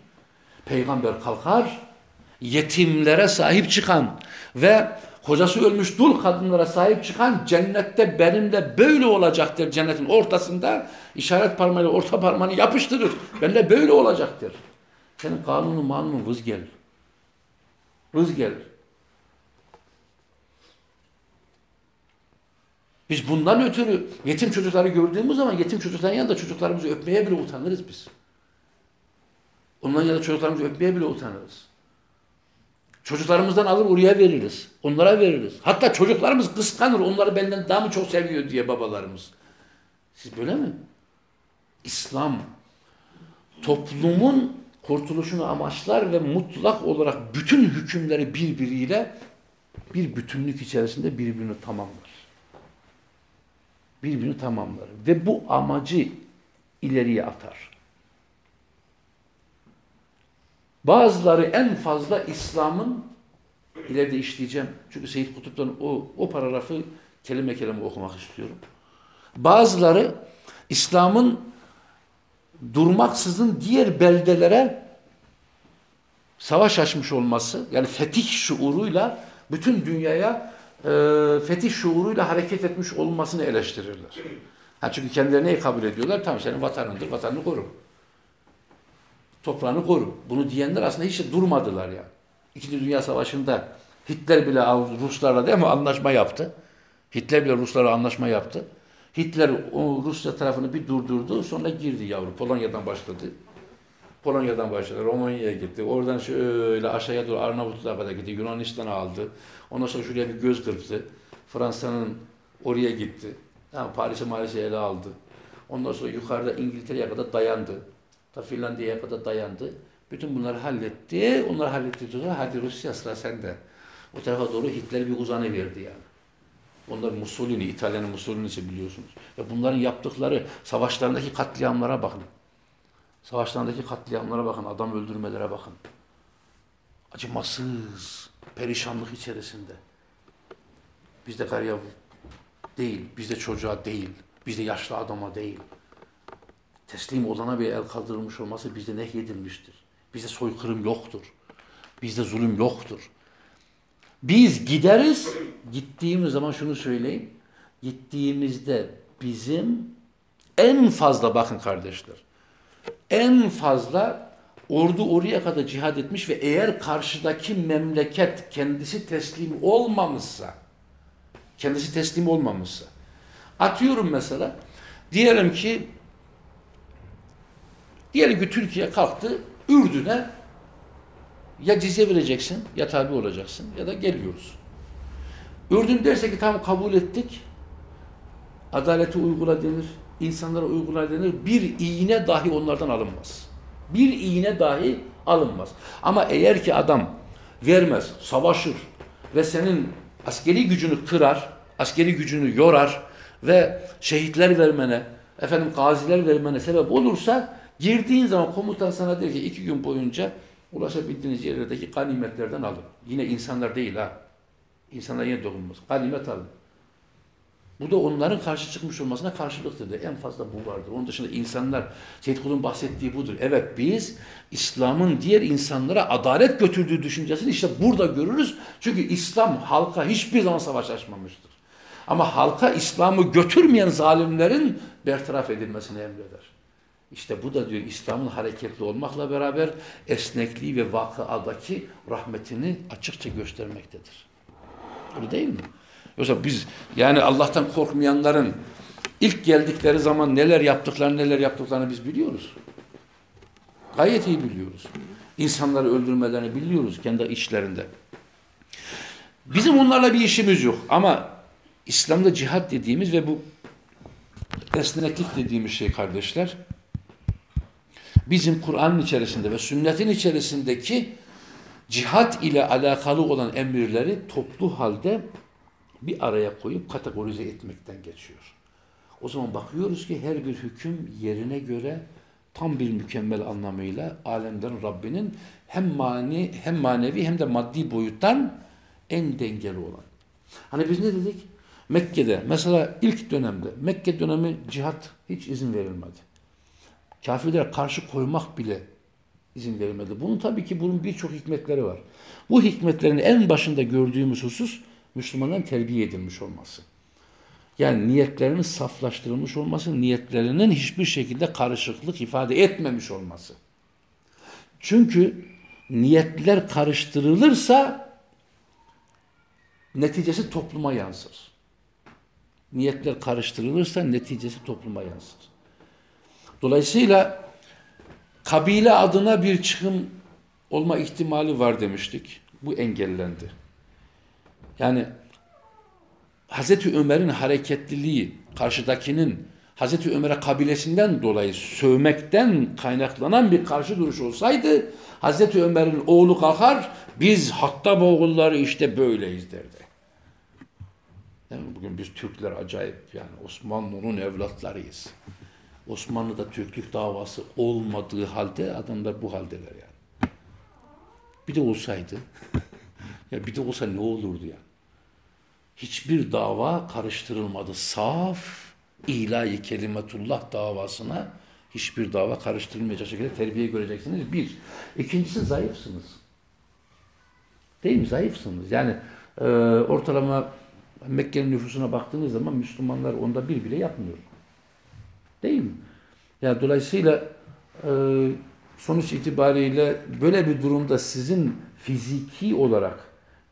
Speaker 1: Peygamber kalkar, yetimlere sahip çıkan ve kocası ölmüş dul kadınlara sahip çıkan cennette benimle böyle olacaktır cennetin ortasında işaret parmağıyla orta parmağını yapıştırır. Benimle böyle olacaktır. Senin kanunu manunu vız gelir. Vız gelir. Biz bundan ötürü yetim çocukları gördüğümüz zaman yetim çocukların yanında çocuklarımızı öpmeye bile utanırız biz. Onların yanında çocuklarımızı öpmeye bile utanırız. Çocuklarımızdan alır oraya veririz. Onlara veririz. Hatta çocuklarımız kıskanır. Onları benden daha mı çok seviyor diye babalarımız. Siz böyle mi? İslam toplumun kurtuluşunu amaçlar ve mutlak olarak bütün hükümleri birbiriyle bir bütünlük içerisinde birbirini tamamlar. Birbirini tamamlar. Ve bu amacı ileriye atar. Bazıları en fazla İslam'ın ileride işleyeceğim. Çünkü Seyyid Kutup'tan o, o paragrafı kelime kelime okumak istiyorum. Bazıları İslam'ın durmaksızın diğer beldelere savaş açmış olması, yani fetih şuuruyla bütün dünyaya e, fetih şuuruyla hareket etmiş olmasını eleştirirler. Ha çünkü kendileri neyi kabul ediyorlar? Tamam senin vatanındır, vatanını koru. Toprağını koru. Bunu diyenler aslında hiç durmadılar ya. Yani. İkinci Dünya Savaşı'nda Hitler bile Ruslarla değil mi anlaşma yaptı. Hitler bile Ruslarla anlaşma yaptı. Hitler o Rusya tarafını bir durdurdu. Sonra girdi yavru. Polonya'dan başladı. Polonya'dan başladı. Romanya'ya gitti. Oradan şöyle aşağıya doğru Arnavutluğa kadar gitti. Yunanistan'a aldı. Ondan sonra şuraya bir göz kırptı. Fransa'nın oraya gitti. Yani Paris'e Maris'e ele aldı. Ondan sonra yukarıda İngiltere'ye kadar dayandı. Ta Finlandiya'ya kadar dayandı. Bütün bunları halletti. Onları hallettikten sonra hadi Rusya sıra sende. O tarafa doğru Hitler bir uzanı verdi yani. Onlar Mussolini, İtalya'nın Mussolini'si biliyorsunuz. Ve bunların yaptıkları savaşlarındaki katliamlara bakın. Savaşlarındaki katliamlara bakın, adam öldürmelere bakın. Acımasız, perişanlık içerisinde. Bizde karıya değil, bizde çocuğa değil, bizde yaşlı adama değil. Teslim olana bir el kaldırılmış olması bizde nehyedilmiştir. Bizde soykırım yoktur. Bizde zulüm yoktur. Biz gideriz, gittiğimiz zaman şunu söyleyeyim. Gittiğimizde bizim en fazla bakın kardeşler, en fazla ordu oraya kadar cihad etmiş ve eğer karşıdaki memleket kendisi teslim olmamışsa, kendisi teslim olmamışsa, atıyorum mesela, diyelim ki, diyelim ki Türkiye kalktı, Ürdün'e ya cizye vereceksin ya tabi olacaksın ya da geliyoruz. Ürdün derse ki tamam kabul ettik. Adaleti uygula denir. insanlara uygula denir. Bir iğne dahi onlardan alınmaz. Bir iğne dahi alınmaz. Ama eğer ki adam vermez, savaşır ve senin askeri gücünü kırar, askeri gücünü yorar ve şehitler vermene, efendim gaziler vermene sebep olursa girdiğin zaman komutan sana der ki iki gün boyunca ulaşabildiğiniz yerlerdeki ganimetlerden alın. Yine insanlar değil ha. İnsanlar yine dokunmaz. Ganimet alın. Bu da onların karşı çıkmış olmasına karşılıktır da en fazla bu vardır. Onun dışında insanlar, Seyyid Kul'un bahsettiği budur. Evet biz İslam'ın diğer insanlara adalet götürdüğü düşüncesini işte burada görürüz. Çünkü İslam halka hiçbir zaman savaş açmamıştır. Ama halka İslam'ı götürmeyen zalimlerin bertaraf edilmesini emreder. İşte bu da diyor İslam'ın hareketli olmakla beraber esnekliği ve vakıadaki rahmetini açıkça göstermektedir. Öyle değil mi? Yoksa biz yani Allah'tan korkmayanların ilk geldikleri zaman neler yaptıklarını neler yaptıklarını biz biliyoruz. Gayet iyi biliyoruz. İnsanları öldürmelerini biliyoruz kendi içlerinde. Bizim onlarla bir işimiz yok ama İslam'da cihat dediğimiz ve bu esneklik dediğimiz şey kardeşler bizim Kur'an'ın içerisinde ve sünnetin içerisindeki cihat ile alakalı olan emirleri toplu halde bir araya koyup kategorize etmekten geçiyor. O zaman bakıyoruz ki her bir hüküm yerine göre tam bir mükemmel anlamıyla alemlerin Rabbinin hem mani hem manevi hem de maddi boyuttan en dengeli olan. Hani biz ne dedik? Mekke'de mesela ilk dönemde Mekke dönemi cihat hiç izin verilmedi. Kafirlere karşı koymak bile izin verilmedi. Bunun tabii ki bunun birçok hikmetleri var. Bu hikmetlerin en başında gördüğümüz husus Müslümanların terbiye edilmiş olması. Yani niyetlerinin saflaştırılmış olması, niyetlerinin hiçbir şekilde karışıklık ifade etmemiş olması. Çünkü niyetler karıştırılırsa neticesi topluma yansır. Niyetler karıştırılırsa neticesi topluma yansır. Dolayısıyla kabile adına bir çıkım olma ihtimali var demiştik. Bu engellendi. Yani Hazreti Ömer'in hareketliliği karşıdakinin Hazreti Ömer'e kabilesinden dolayı sövmekten kaynaklanan bir karşı duruş olsaydı Hazreti Ömer'in oğlu kalkar biz Hattab oğulları işte böyleyiz derdi. Yani bugün biz Türkler acayip yani Osmanlı'nın evlatlarıyız. Osmanlı'da Türklük davası olmadığı halde adamlar bu haldeler yani. Bir de olsaydı ya bir de olsa ne olurdu yani hiçbir dava karıştırılmadı. Saf ilahi kelimetullah davasına hiçbir dava karıştırılmayacak şekilde terbiye göreceksiniz. Bir. İkincisi zayıfsınız. Değil mi? Zayıfsınız. Yani e, ortalama Mekke'nin nüfusuna baktığınız zaman Müslümanlar onda bir bile yapmıyor. Değil mi? Yani dolayısıyla e, sonuç itibariyle böyle bir durumda sizin fiziki olarak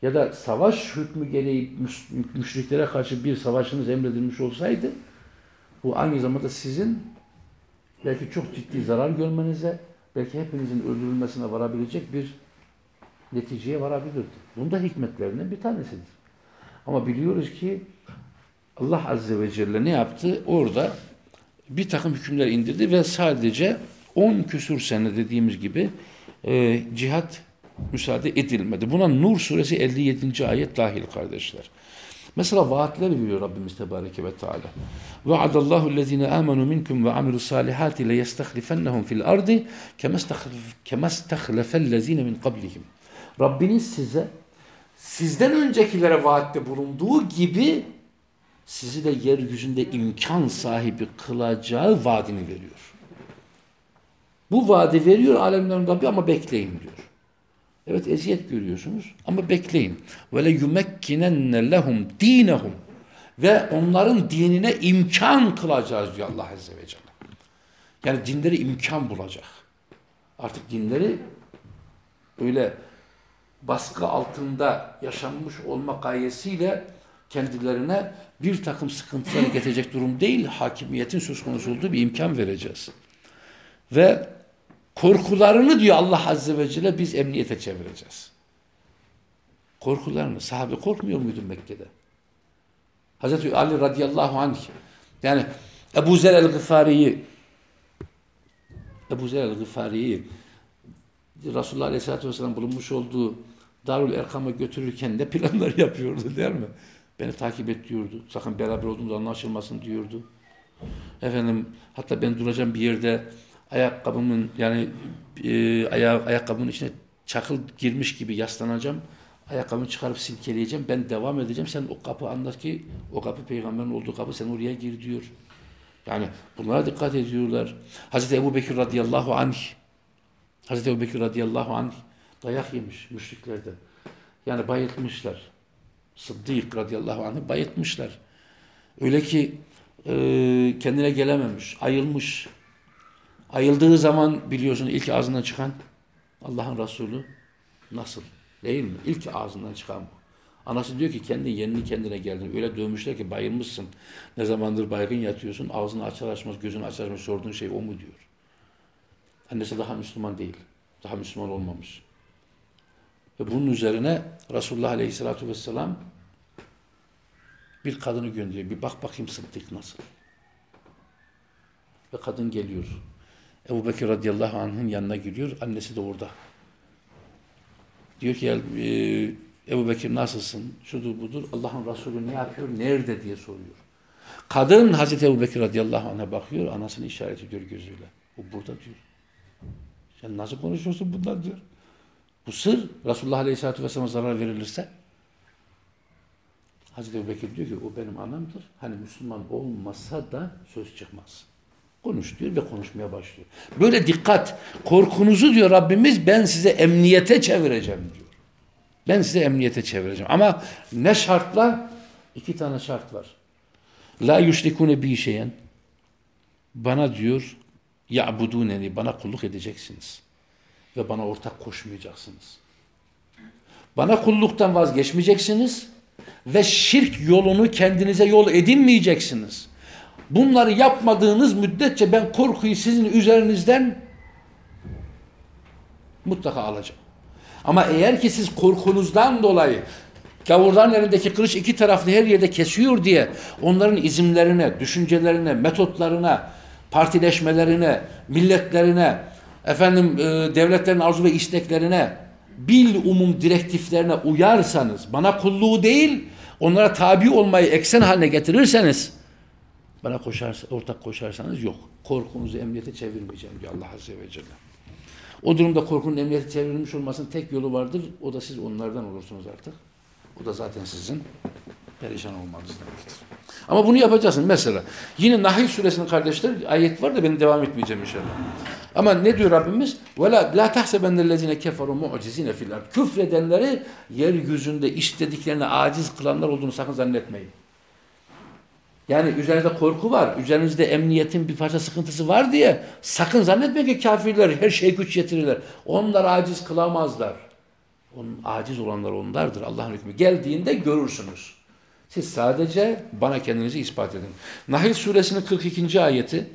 Speaker 1: ya da savaş hükmü gereği müşriklere karşı bir savaşınız emredilmiş olsaydı bu aynı zamanda sizin belki çok ciddi zarar görmenize belki hepinizin öldürülmesine varabilecek bir neticeye varabilirdi. Bunda hikmetlerinden bir tanesidir. Ama biliyoruz ki Allah Azze ve Celle ne yaptı? Orada bir takım hükümler indirdi ve sadece 10 küsur sene dediğimiz gibi e, cihat müsaade edilmedi. Buna Nur suresi 57. ayet dahil kardeşler. Mesela vaatler veriyor Rabbimiz Tebareke ve Teala. وَعَدَ اللّٰهُ الَّذ۪ينَ آمَنُوا مِنْكُمْ وَعَمِلُوا الصَّالِحَاتِ لَيَسْتَخْلِفَنَّهُمْ فِي الْأَرْضِ كَمَا اسْتَخْلَفَ الَّذ۪ينَ مِنْ قَبْلِهِمْ Rabbiniz size sizden öncekilere vaatte bulunduğu gibi sizi de yeryüzünde imkan sahibi kılacağı vaadini veriyor. Bu vaadi veriyor alemlerin Rabbi ama bekleyin diyor. Evet eziyet görüyorsunuz ama bekleyin. Ve le yumekkinenne lehum dinehum ve onların dinine imkan kılacağız diyor Allah Azze ve Celle. Yani dinleri imkan bulacak. Artık dinleri öyle baskı altında yaşanmış olma gayesiyle kendilerine bir takım sıkıntılar getirecek durum değil, hakimiyetin söz konusu olduğu bir imkan vereceğiz. Ve Korkularını diyor Allah Azze ve Celle biz emniyete çevireceğiz. Korkularını. Sahabe korkmuyor muydu Mekke'de? Hazreti Ali radıyallahu anh yani Ebu Zer el-Gıfari'yi Ebu Zer el-Gıfari'yi Resulullah Aleyhisselatü Vesselam bulunmuş olduğu Darül Erkam'a götürürken de planlar [LAUGHS] yapıyordu değil mi? Beni takip et diyordu. Sakın beraber olduğumuz anlaşılmasın diyordu. Efendim hatta ben duracağım bir yerde ayakkabımın yani e, aya, ayakkabımın içine çakıl girmiş gibi yaslanacağım. Ayakkabımı çıkarıp silkeleyeceğim. Ben devam edeceğim. Sen o kapı anlat ki o kapı peygamberin olduğu kapı sen oraya gir diyor. Yani bunlara dikkat ediyorlar. Hazreti Ebu Bekir radıyallahu anh Hazreti Ebu Bekir radıyallahu anh dayak yemiş müşriklerden. Yani bayıltmışlar. Sıddık radıyallahu anh'ı bayıltmışlar. Öyle ki e, kendine gelememiş, ayılmış. Ayıldığı zaman biliyorsun ilk ağzından çıkan Allah'ın Resulü nasıl? Değil mi? İlk ağzından çıkan bu. Anası diyor ki kendi yenini kendine geldin. Öyle dövmüşler ki bayılmışsın. Ne zamandır baygın yatıyorsun. Ağzını açar açmaz, gözünü açar açmaz sorduğun şey o mu diyor. Annesi daha Müslüman değil. Daha Müslüman olmamış. Ve bunun üzerine Resulullah Aleyhisselatü Vesselam bir kadını gönderiyor. Bir bak bakayım Sıddık nasıl. Ve kadın geliyor. Ebu Bekir radıyallahu anh'ın yanına gidiyor. Annesi de orada. Diyor ki e, Ebu Bekir nasılsın? Şudur budur. Allah'ın Resulü ne yapıyor? Nerede diye soruyor. Kadın Hazreti Ebu Bekir radıyallahu anh'a bakıyor. Anasını işaret ediyor gözüyle. O burada diyor. Sen nasıl konuşuyorsun bundan diyor. Bu sır Resulullah Aleyhisselatü Vesselam'a zarar verilirse Hazreti Ebubekir diyor ki o benim anamdır. Hani Müslüman olmasa da söz çıkmaz. Konuş diyor ve konuşmaya başlıyor. Böyle dikkat. Korkunuzu diyor Rabbimiz ben size emniyete çevireceğim diyor. Ben size emniyete çevireceğim. Ama ne şartla? İki tane şart var. La yüşrikune bi şeyen. Bana diyor ya'buduneni bana kulluk edeceksiniz. Ve bana ortak koşmayacaksınız. Bana kulluktan vazgeçmeyeceksiniz ve şirk yolunu kendinize yol edinmeyeceksiniz. Bunları yapmadığınız müddetçe ben korkuyu sizin üzerinizden mutlaka alacağım. Ama eğer ki siz korkunuzdan dolayı gavurların elindeki kılıç iki taraflı her yerde kesiyor diye onların izimlerine, düşüncelerine, metotlarına, partileşmelerine, milletlerine, efendim e, devletlerin arzu ve isteklerine, bil umum direktiflerine uyarsanız, bana kulluğu değil, onlara tabi olmayı eksen haline getirirseniz, bana koşarsa, ortak koşarsanız yok. Korkunuzu emniyete çevirmeyeceğim diyor Allah Azze ve Celle. O durumda korkunun emniyete çevrilmiş olmasının tek yolu vardır. O da siz onlardan olursunuz artık. O da zaten sizin perişan olmanız demektir. Ama bunu yapacaksın. Mesela yine Nahil suresinin kardeşler ayet var da ben devam etmeyeceğim inşallah. Ama ne diyor Rabbimiz? وَلَا لَا تَحْسَبَنَّ الَّذِينَ كَفَرُوا مُعْجِزِينَ فِي الْاَرْضِ Küfredenleri yeryüzünde istediklerine aciz kılanlar olduğunu sakın zannetmeyin. Yani üzerinizde korku var, üzerinizde emniyetin bir parça sıkıntısı var diye sakın zannetmeyin ki kafirler her şeye güç getirirler. Onlar aciz kılamazlar. Onun aciz olanlar onlardır Allah'ın hükmü. Geldiğinde görürsünüz. Siz sadece bana kendinizi ispat edin. Nahil suresinin 42. ayeti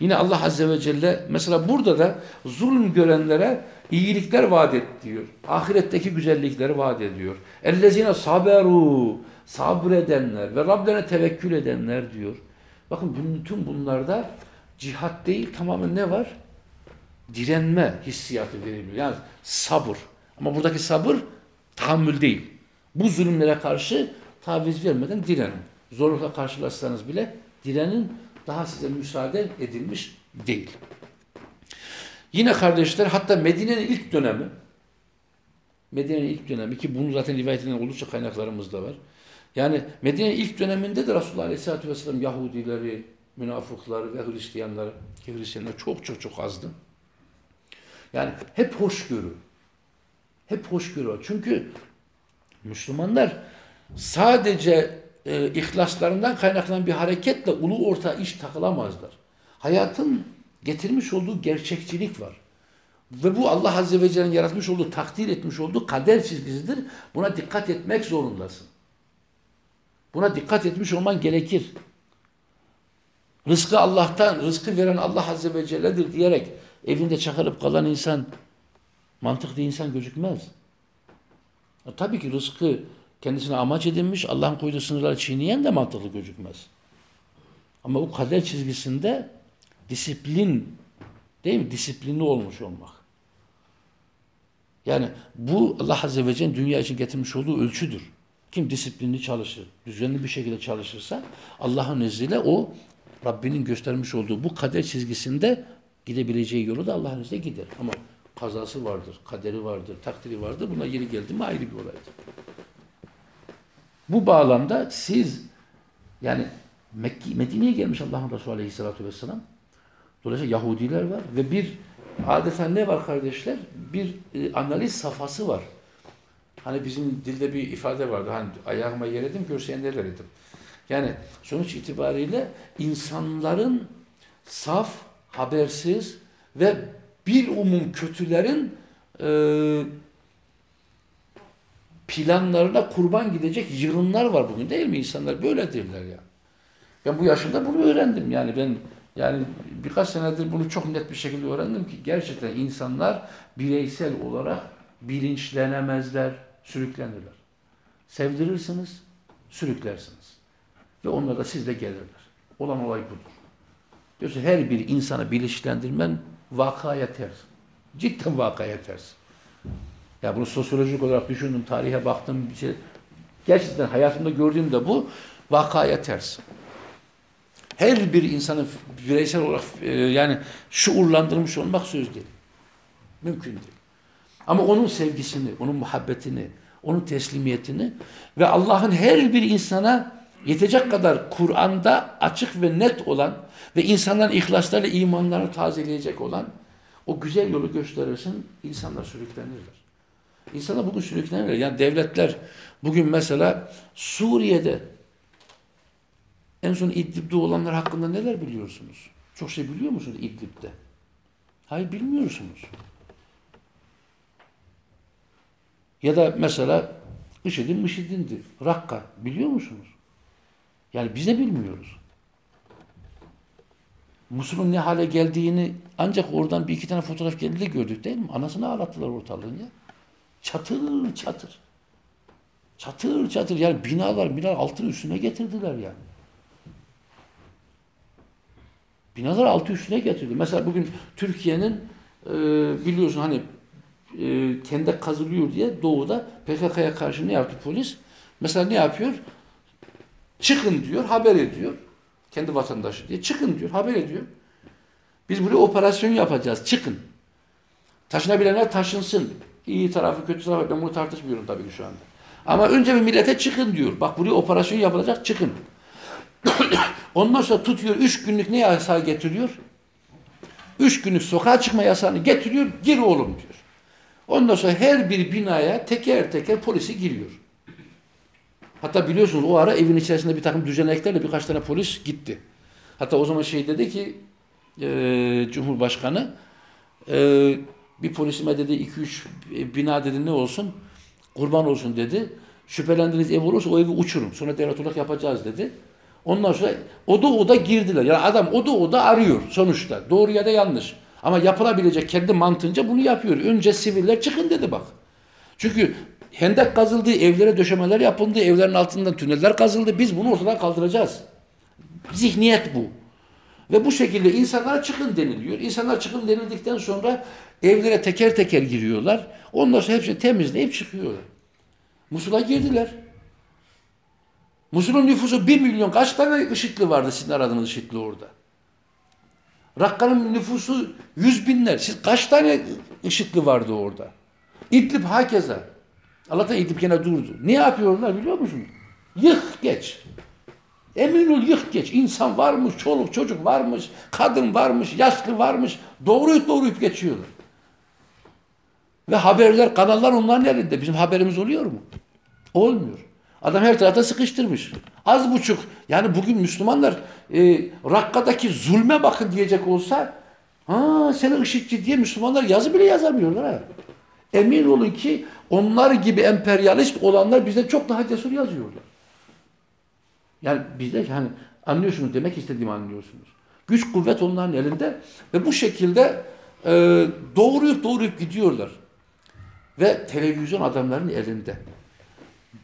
Speaker 1: yine Allah Azze ve Celle mesela burada da zulüm görenlere iyilikler vaat et diyor. Ahiretteki güzellikleri vaat ediyor. Ellezine saberu sabredenler ve Rablerine tevekkül edenler diyor. Bakın bütün bunlarda cihat değil tamamen ne var? Direnme hissiyatı veriliyor. Yani sabır. Ama buradaki sabır tahammül değil. Bu zulümlere karşı taviz vermeden direnin. Zorlukla karşılaşsanız bile direnin daha size müsaade edilmiş değil. Yine kardeşler hatta Medine'nin ilk dönemi Medine'nin ilk dönemi ki bunu zaten rivayet eden oldukça kaynaklarımızda var. Yani Medine'nin ilk döneminde de Resulullah Aleyhisselatü Vesselam Yahudileri, münafıkları ve Hristiyanları ki Hristiyanlar çok çok çok azdı. Yani hep hoşgörü. Hep hoşgörü. Çünkü Müslümanlar sadece e, ihlaslarından kaynaklanan bir hareketle ulu orta iş takılamazlar. Hayatın getirmiş olduğu gerçekçilik var. Ve bu Allah Azze ve Celle'nin yaratmış olduğu, takdir etmiş olduğu kader çizgisidir. Buna dikkat etmek zorundasın. Buna dikkat etmiş olman gerekir. Rızkı Allah'tan, rızkı veren Allah Azze ve Celle'dir diyerek evinde çakılıp kalan insan mantıklı insan gözükmez. E, tabii ki rızkı kendisine amaç edinmiş, Allah'ın koyduğu sınırları çiğneyen de mantıklı gözükmez. Ama o kader çizgisinde disiplin, değil mi? Disiplinli olmuş olmak. Yani bu Allah Azze ve Celle'nin dünya için getirmiş olduğu ölçüdür. Kim disiplinli çalışır, düzenli bir şekilde çalışırsa Allah'ın izniyle o Rabbinin göstermiş olduğu bu kader çizgisinde gidebileceği yolu da Allah'ın izniyle gider. Ama kazası vardır, kaderi vardır, takdiri vardır. Buna yeri geldi mi ayrı bir olaydır. Bu bağlamda siz yani Mekke, Medine'ye gelmiş Allah'ın Resulü Aleyhisselatü Vesselam. Dolayısıyla Yahudiler var ve bir adeta ne var kardeşler? Bir e, analiz safhası var. Hani bizim dilde bir ifade vardı. Hani ayağıma yer edim, görseyen neler edim. Yani sonuç itibariyle insanların saf, habersiz ve bir umum kötülerin e, planlarına kurban gidecek yığınlar var bugün değil mi? İnsanlar böyledirler ya. Ben bu yaşımda bunu öğrendim. Yani ben yani birkaç senedir bunu çok net bir şekilde öğrendim ki gerçekten insanlar bireysel olarak bilinçlenemezler, sürüklenirler. Sevdirirsiniz, sürüklersiniz. Ve onlar da sizle gelirler. Olan olay budur. Diyorsun her bir insanı bilinçlendirmen vakaya ters. Cidden vakaya ters. Ya bunu sosyolojik olarak düşündüm, tarihe baktım, bir şey. Gerçekten hayatımda gördüğüm de bu vakaya ters. Her bir insanın bireysel olarak e, yani şuurlandırmış olmak söz değil. Mümkün değil. Ama onun sevgisini, onun muhabbetini, onun teslimiyetini ve Allah'ın her bir insana yetecek kadar Kur'an'da açık ve net olan ve insanların ihlaslarıyla imanlarını tazeleyecek olan o güzel yolu gösterirsin, insanlar sürüklenirler. İnsanlar bugün sürüklenirler. Yani devletler bugün mesela Suriye'de en son İdlib'de olanlar hakkında neler biliyorsunuz? Çok şey biliyor musunuz İdlib'de? Hayır bilmiyorsunuz. Ya da mesela IŞİD'in mışidindi. Rakka biliyor musunuz? Yani biz de bilmiyoruz. Musul'un ne hale geldiğini ancak oradan bir iki tane fotoğraf geldi de gördük değil mi? Anasını ağlattılar ortalığın ya. Çatır çatır. Çatır çatır yani binalar binalar altın üstüne getirdiler yani. Binalar altı üstüne getirdi. Mesela bugün Türkiye'nin e, biliyorsun hani e, kendi kazılıyor diye doğuda PKK'ya karşı ne yaptı polis? Mesela ne yapıyor? Çıkın diyor, haber ediyor. Kendi vatandaşı diye. Çıkın diyor, haber ediyor. Biz buraya operasyon yapacağız, çıkın. Taşınabilenler taşınsın. İyi tarafı, kötü tarafı ben bunu tartışmıyorum tabii ki şu anda. Ama önce bir millete çıkın diyor. Bak buraya operasyon yapılacak, çıkın. [COUGHS] Ondan sonra tutuyor, üç günlük ne yasağı getiriyor? Üç günlük sokağa çıkma yasağını getiriyor, gir oğlum diyor. Ondan sonra her bir binaya teker teker polisi giriyor. Hatta biliyorsunuz o ara evin içerisinde bir takım düzeneklerle birkaç tane polis gitti. Hatta o zaman şey dedi ki e, Cumhurbaşkanı e, bir polisime dedi 2-3 bina dedi ne olsun kurban olsun dedi. Şüphelendiğiniz ev olursa o evi uçurun. Sonra devlet olarak yapacağız dedi. Ondan sonra oda oda girdiler. Yani adam oda oda arıyor sonuçta. Doğru ya da yanlış. Ama yapılabilecek kendi mantığınca bunu yapıyor. Önce siviller çıkın dedi bak. Çünkü hendek kazıldı, evlere döşemeler yapıldı, evlerin altından tüneller kazıldı. Biz bunu ortadan kaldıracağız. Zihniyet bu. Ve bu şekilde insanlara çıkın deniliyor. İnsanlar çıkın denildikten sonra evlere teker teker giriyorlar. Ondan sonra hepsini temizleyip çıkıyorlar. Musul'a girdiler. Musul'un nüfusu bir milyon kaç tane IŞİD'li vardı sizin aradığınız IŞİD'li orada? Rakka'nın nüfusu yüz binler. Siz kaç tane IŞİD'li vardı orada? İdlib hakeza. Allah'tan İdlib gene durdu. Ne yapıyorlar biliyor musunuz? Yık geç. Emin ol yık geç. İnsan varmış, çoluk çocuk varmış, kadın varmış, yaşlı varmış. Doğruyup doğruyup geçiyorlar. Ve haberler, kanallar onların elinde. Bizim haberimiz oluyor mu? Olmuyor. Adam her tarafta sıkıştırmış. Az buçuk. Yani bugün Müslümanlar e, Rakka'daki zulme bakın diyecek olsa ha seni IŞİD'ci diye Müslümanlar yazı bile yazamıyorlar ha. Emin olun ki onlar gibi emperyalist olanlar bizden çok daha cesur yazıyorlar. Yani bizde hani anlıyorsunuz demek istediğimi anlıyorsunuz. Güç kuvvet onların elinde ve bu şekilde e, doğruyup doğruyup gidiyorlar. Ve televizyon adamların elinde.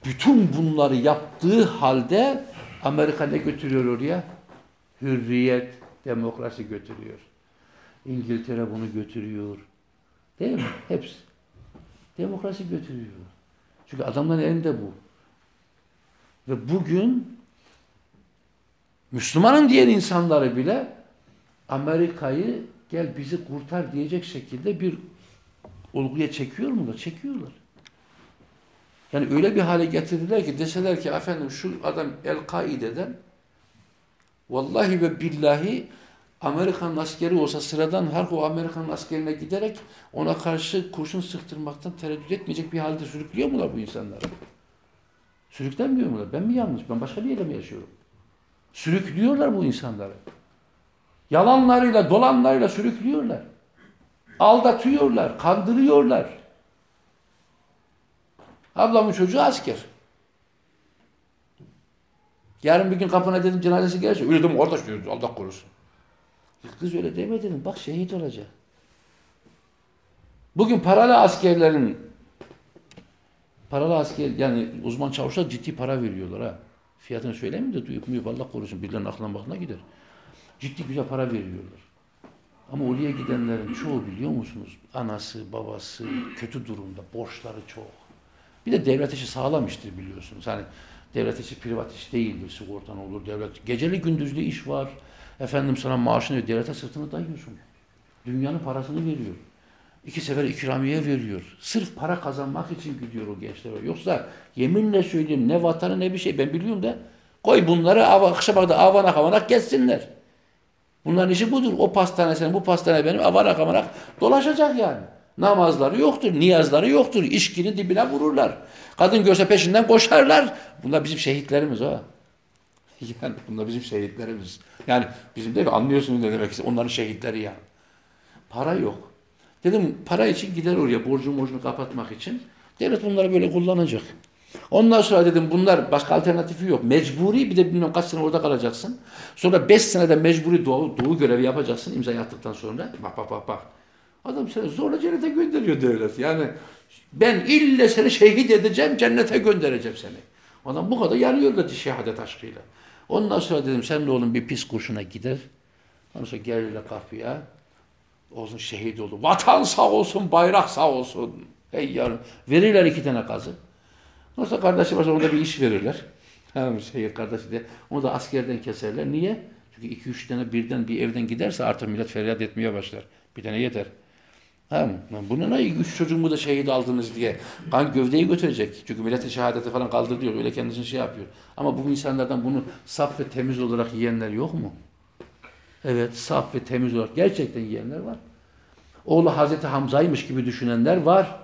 Speaker 1: Bütün bunları yaptığı halde Amerika ne götürüyor oraya? Hürriyet, demokrasi götürüyor. İngiltere bunu götürüyor. Değil mi? Hepsi. Demokrasi götürüyor. Çünkü adamların elinde bu. Ve bugün Müslümanın diyen insanları bile Amerika'yı gel bizi kurtar diyecek şekilde bir olguya çekiyor mu da? Çekiyorlar. Yani öyle bir hale getirdiler ki deseler ki efendim şu adam El-Kaide'den vallahi ve billahi Amerikan askeri olsa sıradan halk o Amerikan askerine giderek ona karşı kurşun sıktırmaktan tereddüt etmeyecek bir halde sürüklüyor mular bu insanları? Sürüklenmiyor mular? Ben mi yanlış? Ben başka bir yerde mi yaşıyorum? Sürüklüyorlar bu insanları. Yalanlarıyla, dolanlarıyla sürüklüyorlar. Aldatıyorlar, kandırıyorlar. Ablamın çocuğu asker. Yarın bir gün kapına dedim cenazesi gelirse öyle dedim orada diyor Allah korusun. Kız öyle deme dedim bak şehit olacak. Bugün paralı askerlerin paralı asker yani uzman çavuşlar ciddi para veriyorlar ha. Fiyatını söyleyeyim de duyup muyup Allah korusun birilerinin aklına bakına gider. Ciddi güzel para veriyorlar. Ama oraya gidenlerin çoğu biliyor musunuz? Anası, babası kötü durumda, borçları çok. Bir de devlet işi sağlam iştir biliyorsunuz. Hani Devlet işi privat iş değildir. Sigortan olur, devlet. Geceli gündüzlü iş var. Efendim sana maaşını veriyor. Devlete sırtını dayıyorsun. Dünyanın parasını veriyor. İki sefer ikramiye veriyor. Sırf para kazanmak için gidiyor o gençler. Yoksa yeminle söyleyeyim ne vatanı ne bir şey ben biliyorum da koy bunları akşama da avanak avanak geçsinler. Bunların işi budur. O pastane senin, bu pastane benim avanak avanak dolaşacak yani. Namazları yoktur, niyazları yoktur. İşkinin dibine vururlar. Kadın görse peşinden koşarlar. Bunlar bizim şehitlerimiz ha. [LAUGHS] Yani bunlar bizim şehitlerimiz. Yani bizim de anlıyorsunuz ne demek Onların şehitleri ya. Para yok. Dedim para için gider oraya borcu borcunu kapatmak için. Devlet bunları böyle kullanacak. Ondan sonra dedim bunlar başka alternatifi yok. Mecburi bir de bilmem kaç sene orada kalacaksın. Sonra beş senede mecburi doğu, doğu görevi yapacaksın imza attıktan sonra. Bak bak bak bak. Adam seni zorla cennete gönderiyor devlet. Yani ben ille seni şehit edeceğim, cennete göndereceğim seni. Adam bu kadar yanıyor da şehadet aşkıyla. Ondan sonra dedim sen de oğlum bir pis kurşuna gider. Ondan sonra gelirler kapıya. Olsun şehit oldu. Vatan sağ olsun, bayrak sağ olsun. Hey yarım. Verirler iki tane kazı. Ondan sonra kardeşi var onda bir iş verirler. Tamam şehit kardeşi de. Onu da askerden keserler. Niye? Çünkü iki üç tane birden bir evden giderse artık millet feryat etmeye başlar. Bir tane yeter. Ha, bunu ne üç çocuğumu da şehit aldınız diye kan gövdeyi götürecek. Çünkü milletin şehadeti falan kaldır diyor. Öyle kendisini şey yapıyor. Ama bu insanlardan bunu saf ve temiz olarak yiyenler yok mu? Evet saf ve temiz olarak gerçekten yiyenler var. Oğlu Hazreti Hamza'ymış gibi düşünenler var.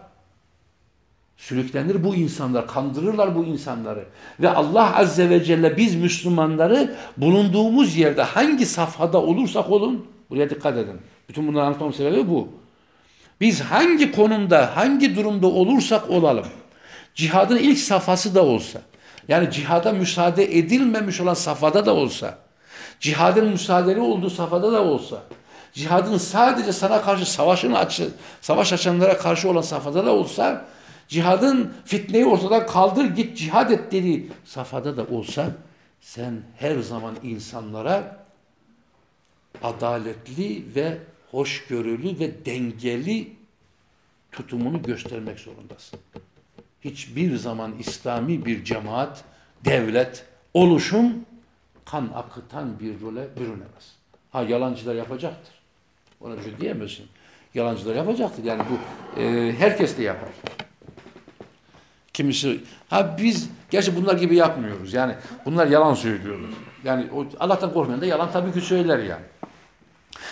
Speaker 1: Sürüklenir bu insanlar, kandırırlar bu insanları. Ve Allah Azze ve Celle biz Müslümanları bulunduğumuz yerde hangi safhada olursak olun, buraya dikkat edin. Bütün bunları anlatmamın sebebi bu. Biz hangi konumda, hangi durumda olursak olalım, cihadın ilk safhası da olsa, yani cihada müsaade edilmemiş olan safhada da olsa, cihadın müsaadeli olduğu safhada da olsa, cihadın sadece sana karşı savaşın açı, savaş açanlara karşı olan safhada da olsa, cihadın fitneyi ortadan kaldır git cihad et dediği safhada da olsa, sen her zaman insanlara adaletli ve hoşgörülü ve dengeli tutumunu göstermek zorundasın. Hiçbir zaman İslami bir cemaat, devlet, oluşum kan akıtan bir role bürünemez. Ha yalancılar yapacaktır. Ona bir şey diyemezsin. Yalancılar yapacaktır. Yani bu e, herkes de yapar. Kimisi, ha biz gerçi bunlar gibi yapmıyoruz. Yani bunlar yalan söylüyorlar. Yani o, Allah'tan korkmayan da yalan tabii ki söyler yani.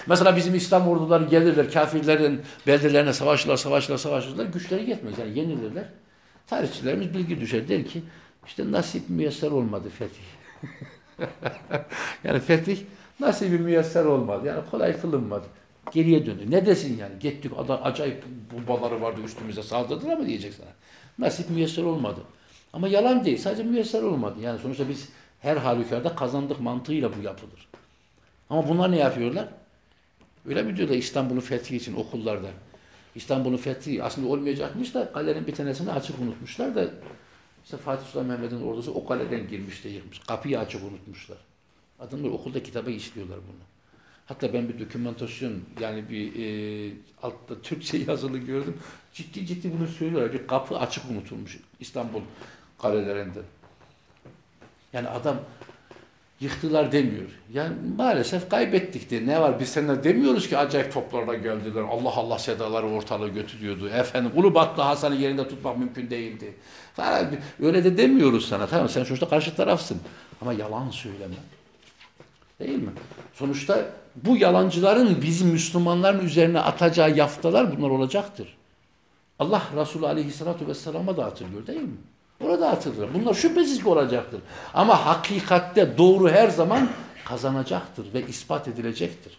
Speaker 1: Mesela bizim İslam orduları gelirler, kafirlerin beldelerine savaşırlar, savaşırlar, savaşırlar. Güçleri yetmez. Yani yenilirler. Tarihçilerimiz bilgi düşer. Der ki işte nasip müyesser olmadı fetih. [LAUGHS] yani fetih nasibi müyesser olmadı. Yani kolay kılınmadı. Geriye döndü. Ne desin yani? Gittik adam acayip bombaları vardı üstümüze saldırdılar mı diyecek sana. Nasip müyesser olmadı. Ama yalan değil. Sadece müyesser olmadı. Yani sonuçta biz her halükarda kazandık mantığıyla bu yapılır. Ama bunlar ne yapıyorlar? Öyle mi diyorlar İstanbul'un fethi için okullarda? İstanbul'un fethi aslında olmayacakmış da kalenin bir tanesini açık unutmuşlar da işte Fatih Sultan Mehmet'in ordusu o kaleden girmiş de yıkmış. Kapıyı açık unutmuşlar. Adamlar okulda kitaba işliyorlar bunu. Hatta ben bir dokümantasyon yani bir e, altta Türkçe [LAUGHS] yazılı gördüm. Ciddi ciddi bunu söylüyorlar. Bir kapı açık unutulmuş İstanbul kalelerinde. Yani adam yıktılar demiyor. Yani maalesef kaybettik de ne var biz seninle demiyoruz ki acayip toplarla geldiler. Allah Allah sedaları ortalığı götürüyordu. Efendim Ulubatlı Hasan'ı yerinde tutmak mümkün değildi. Falan. Öyle de demiyoruz sana. Tamam sen sonuçta karşı tarafsın. Ama yalan söyleme. Değil mi? Sonuçta bu yalancıların bizim Müslümanların üzerine atacağı yaftalar bunlar olacaktır. Allah Resulü Aleyhisselatü Vesselam'a da hatırlıyor değil mi? Orada atılır. Bunlar şüphesiz ki olacaktır. Ama hakikatte doğru her zaman kazanacaktır ve ispat edilecektir.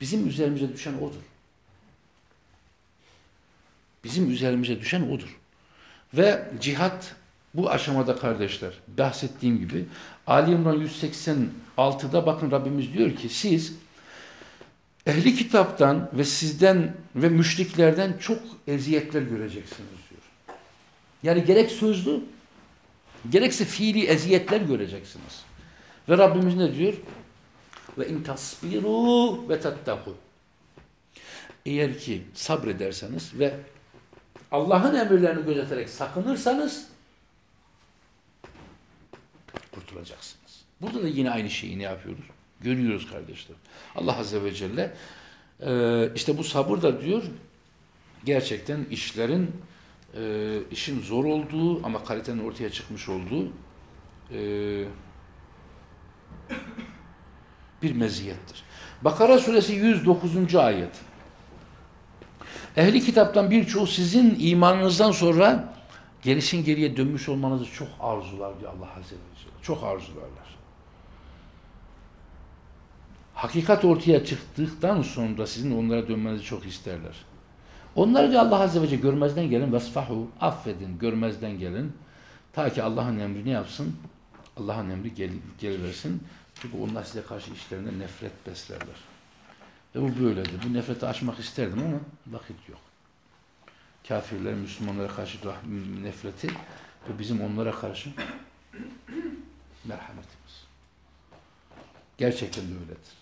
Speaker 1: Bizim üzerimize düşen odur. Bizim üzerimize düşen odur. Ve cihat bu aşamada kardeşler bahsettiğim gibi Ali İmran 186'da bakın Rabbimiz diyor ki siz ehli kitaptan ve sizden ve müşriklerden çok eziyetler göreceksiniz. Yani gerek sözlü, gerekse fiili eziyetler göreceksiniz. Ve Rabbimiz ne diyor? Ve in tasbiru ve tattaku. Eğer ki sabrederseniz ve Allah'ın emirlerini gözeterek sakınırsanız kılacaksınız. Burada da yine aynı şeyi ne yapıyoruz? Görüyoruz kardeşler. Allah Azze ve Celle e, işte bu sabır da diyor gerçekten işlerin e, işin zor olduğu ama kalitenin ortaya çıkmış olduğu e, bir meziyettir. Bakara suresi 109. ayet. Ehli kitaptan birçoğu sizin imanınızdan sonra gelişin geriye dönmüş olmanızı çok arzular diyor Allah Azze ve Celle. Çok arzularlar. Hakikat ortaya çıktıktan sonra sizin onlara dönmenizi çok isterler. Onları diyor Allah Azze ve Celle görmezden gelin vesfahu affedin görmezden gelin ta ki Allah'ın emri ne yapsın? Allah'ın emri gel, geliversin. Çünkü onlar size karşı işlerinde nefret beslerler. Ve bu böyledir. Bu nefreti aşmak isterdim ama vakit yok. Kafirler, Müslümanlara karşı nefreti ve bizim onlara karşı merhametimiz. Gerçekten de öyledir.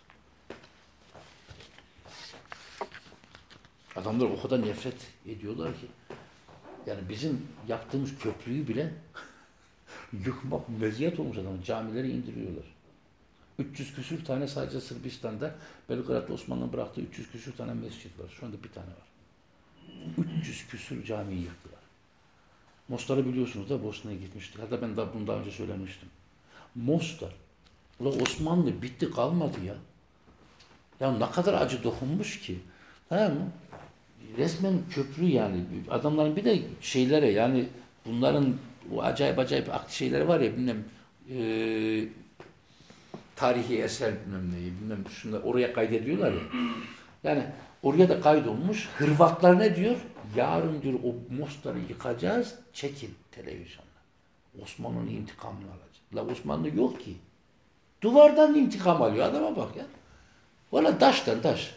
Speaker 1: Adamlar o kadar nefret ediyorlar ki yani bizim yaptığımız köprüyü bile [LAUGHS] yıkmak meziyet olmuş adamın. Camileri indiriyorlar. 300 küsür tane sadece Sırbistan'da Belgrad'da Osmanlı'nın bıraktığı 300 küsür tane mescit var. Şu anda bir tane var. 300 küsür camiyi yıktılar. Mostar'ı biliyorsunuz da Bosna'ya gitmiştik. Hatta ben daha bunu daha önce söylemiştim. Mostar. Ula Osmanlı bitti kalmadı ya. Ya ne kadar acı dokunmuş ki. Tamam mı? Resmen köprü yani. Adamların bir de şeylere yani bunların o acayip acayip şeyleri var ya bilmem e, tarihi eser bilmem neyi bilmem şunda oraya kaydediyorlar ya. Yani oraya da kaydolmuş. Hırvatlar ne diyor? Yarın diyor o Mostar'ı yıkacağız. Çekin televizyonda. Osmanlı'nın intikamını alacak. La Osmanlı yok ki. Duvardan intikam alıyor. Adama bak ya. Valla taştan taş.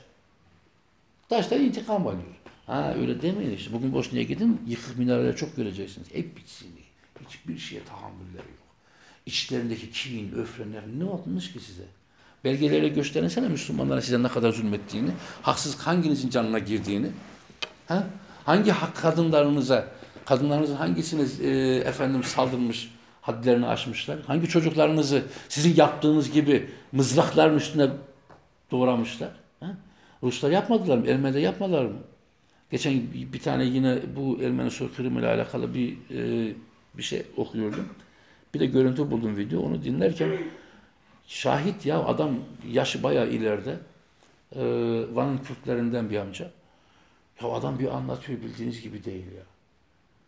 Speaker 1: Taştan intikam alıyor. Ha öyle demeyin işte. Bugün Bosna'ya gidin yıkık minareler çok göreceksiniz. Hep bitsini. Hiçbir şeye tahammülleri yok. İçlerindeki kin, öfreler ne olmuş ki size? Belgelerle gösterinsene Müslümanlara size ne kadar zulmettiğini, haksız hanginizin canına girdiğini, ha? hangi hak kadınlarınıza, kadınlarınızın hangisiniz e, efendim saldırmış, hadlerini aşmışlar, hangi çocuklarınızı sizin yaptığınız gibi mızrakların üstüne doğramışlar. Ha? Ruslar yapmadılar mı? Ermeniler yapmadılar mı? Geçen bir tane yine bu Ermeni soykırımı ile alakalı bir e, bir şey okuyordum. Bir de görüntü buldum video. Onu dinlerken şahit ya adam yaşı bayağı ileride. E, Van'ın Kürtlerinden bir amca. Ya adam bir anlatıyor bildiğiniz gibi değil ya.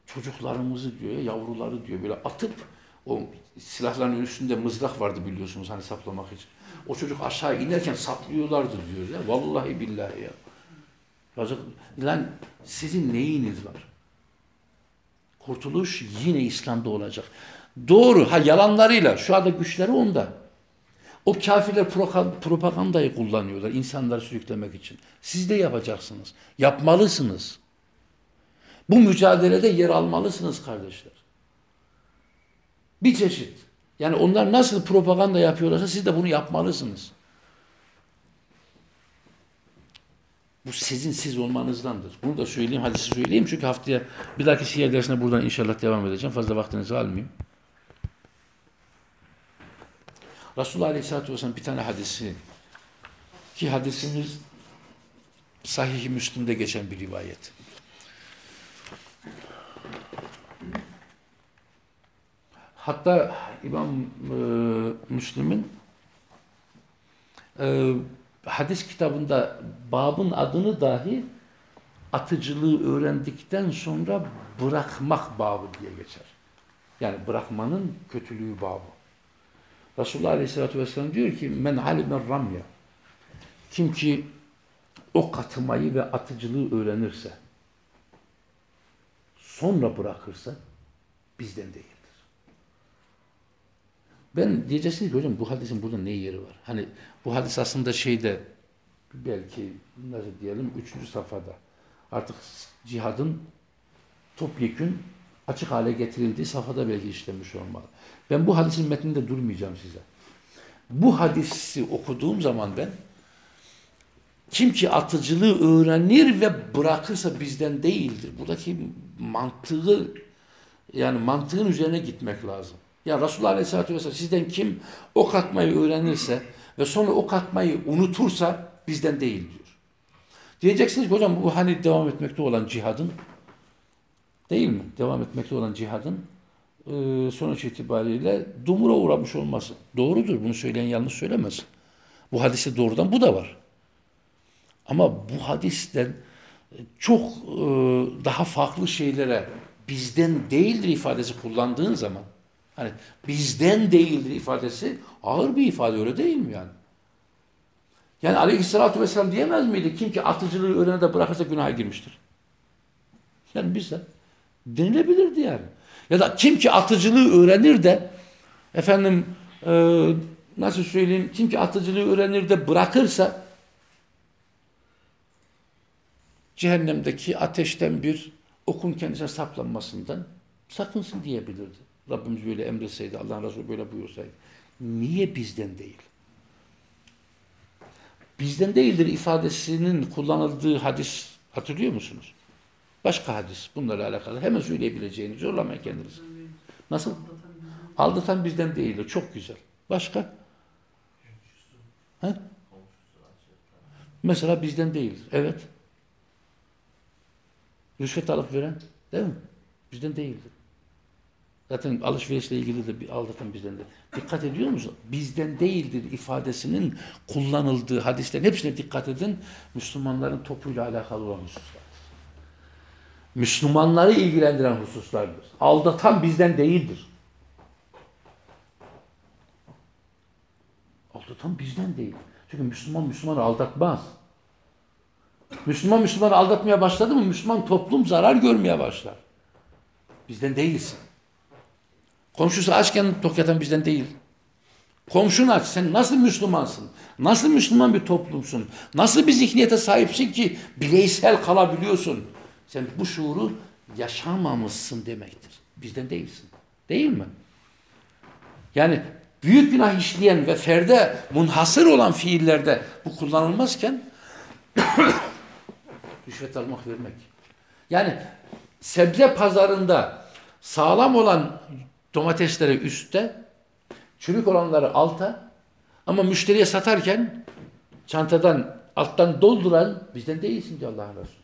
Speaker 1: Çocuklarımızı diyor, yavruları diyor böyle atıp o silahların üstünde mızrak vardı biliyorsunuz hani saplamak için. O çocuk aşağı inerken saplıyorlardı diyor ya. Vallahi billahi ya. Yazık. Lan sizin neyiniz var? Kurtuluş yine İslam'da olacak. Doğru. Ha yalanlarıyla. Şu anda güçleri onda. O kafirler propagandayı kullanıyorlar insanları sürüklemek için. Siz de yapacaksınız. Yapmalısınız. Bu mücadelede yer almalısınız kardeşler. Bir çeşit. Yani onlar nasıl propaganda yapıyorlarsa siz de bunu yapmalısınız. Bu sizin siz olmanızdandır. Bunu da söyleyeyim, hadisi söyleyeyim. Çünkü haftaya bir dahaki siyer dersine buradan inşallah devam edeceğim. Fazla vaktinizi almayayım. Resulullah Aleyhisselatü Vesselam bir tane hadisi ki hadisimiz Sahih-i Müslim'de geçen bir rivayet. Hatta İmam e, Müslim'in e, hadis kitabında babın adını dahi atıcılığı öğrendikten sonra bırakmak babı diye geçer. Yani bırakmanın kötülüğü babı. Resulullah Aleyhisselatü Vesselam diyor ki men halimen ramya kim ki ok atmayı ve atıcılığı öğrenirse sonra bırakırsa bizden değildir. Ben diyeceksiniz ki hocam bu hadisin burada ne yeri var? Hani bu hadis aslında şeyde belki nasıl diyelim üçüncü safhada artık cihadın topyekün açık hale getirildiği safhada belki işlemiş olmalı. Ben bu hadisin metninde durmayacağım size. Bu hadisi okuduğum zaman ben kim ki atıcılığı öğrenir ve bırakırsa bizden değildir. Buradaki mantığı yani mantığın üzerine gitmek lazım. Ya Resulullah Aleyhisselatü Vesselam sizden kim ok atmayı öğrenirse ve sonra ok atmayı unutursa bizden değil diyor. Diyeceksiniz ki hocam bu hani devam etmekte olan cihadın değil mi? Devam etmekte olan cihadın sonuç itibariyle dumura uğramış olması. Doğrudur. Bunu söyleyen yanlış söylemez. Bu hadiste doğrudan bu da var. Ama bu hadisten çok daha farklı şeylere bizden değildir ifadesi kullandığın zaman hani bizden değildir ifadesi ağır bir ifade öyle değil mi yani? Yani aleyhissalatü vesselam diyemez miydi? Kim ki atıcılığı öğrene de bırakırsa günaha girmiştir. Yani bize denilebilirdi yani. Ya da kim ki atıcılığı öğrenir de efendim e, nasıl söyleyeyim kim ki atıcılığı öğrenir de bırakırsa cehennemdeki ateşten bir okun kendisine saplanmasından sakınsın diyebilirdi. Rabbimiz böyle emretseydi, Allah'ın Resulü böyle buyursaydı. Niye bizden değil? Bizden değildir ifadesinin kullanıldığı hadis hatırlıyor musunuz? Başka hadis bunlarla alakalı. Hemen söyleyebileceğini zorlamayın kendinizi. Nasıl? Aldatan bizden değildir. Çok güzel. Başka? He? Mesela bizden değildir. Evet. Rüşvet alıp veren değil mi? Bizden değildir. Zaten alışverişle ilgili de bir aldatan bizden de. Dikkat ediyor musun? Bizden değildir ifadesinin kullanıldığı hadislerin hepsine dikkat edin. Müslümanların topuyla alakalı olan hususlar. Müslümanları ilgilendiren hususlardır. Aldatan bizden değildir. Aldatan bizden değil. Çünkü Müslüman Müslümanı aldatmaz. Müslüman Müslümanı aldatmaya başladı mı Müslüman toplum zarar görmeye başlar. Bizden değilsin. Komşusu açken tok yatan bizden değil. Komşun aç. Sen nasıl Müslümansın? Nasıl Müslüman bir toplumsun? Nasıl bir zihniyete sahipsin ki bireysel kalabiliyorsun? Sen bu şuuru yaşamamışsın demektir. Bizden değilsin. Değil mi? Yani büyük günah işleyen ve ferde munhasır olan fiillerde bu kullanılmazken [COUGHS] rüşvet almak vermek. Yani sebze pazarında sağlam olan domatesleri üstte, çürük olanları alta ama müşteriye satarken çantadan alttan dolduran bizden değilsin diyor Allah Resulü.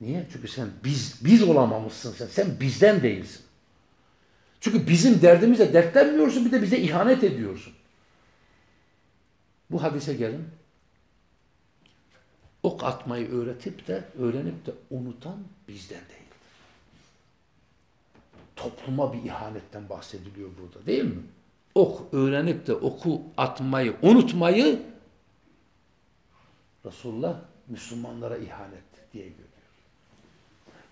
Speaker 1: Niye? Çünkü sen biz biz olamamışsın sen. Sen bizden değilsin. Çünkü bizim derdimize dertlenmiyorsun bir de bize ihanet ediyorsun. Bu hadise gelin. Ok atmayı öğretip de öğrenip de unutan bizden değildir. Topluma bir ihanetten bahsediliyor burada değil mi? Ok öğrenip de oku atmayı unutmayı Resulullah Müslümanlara ihanet diye görüyor.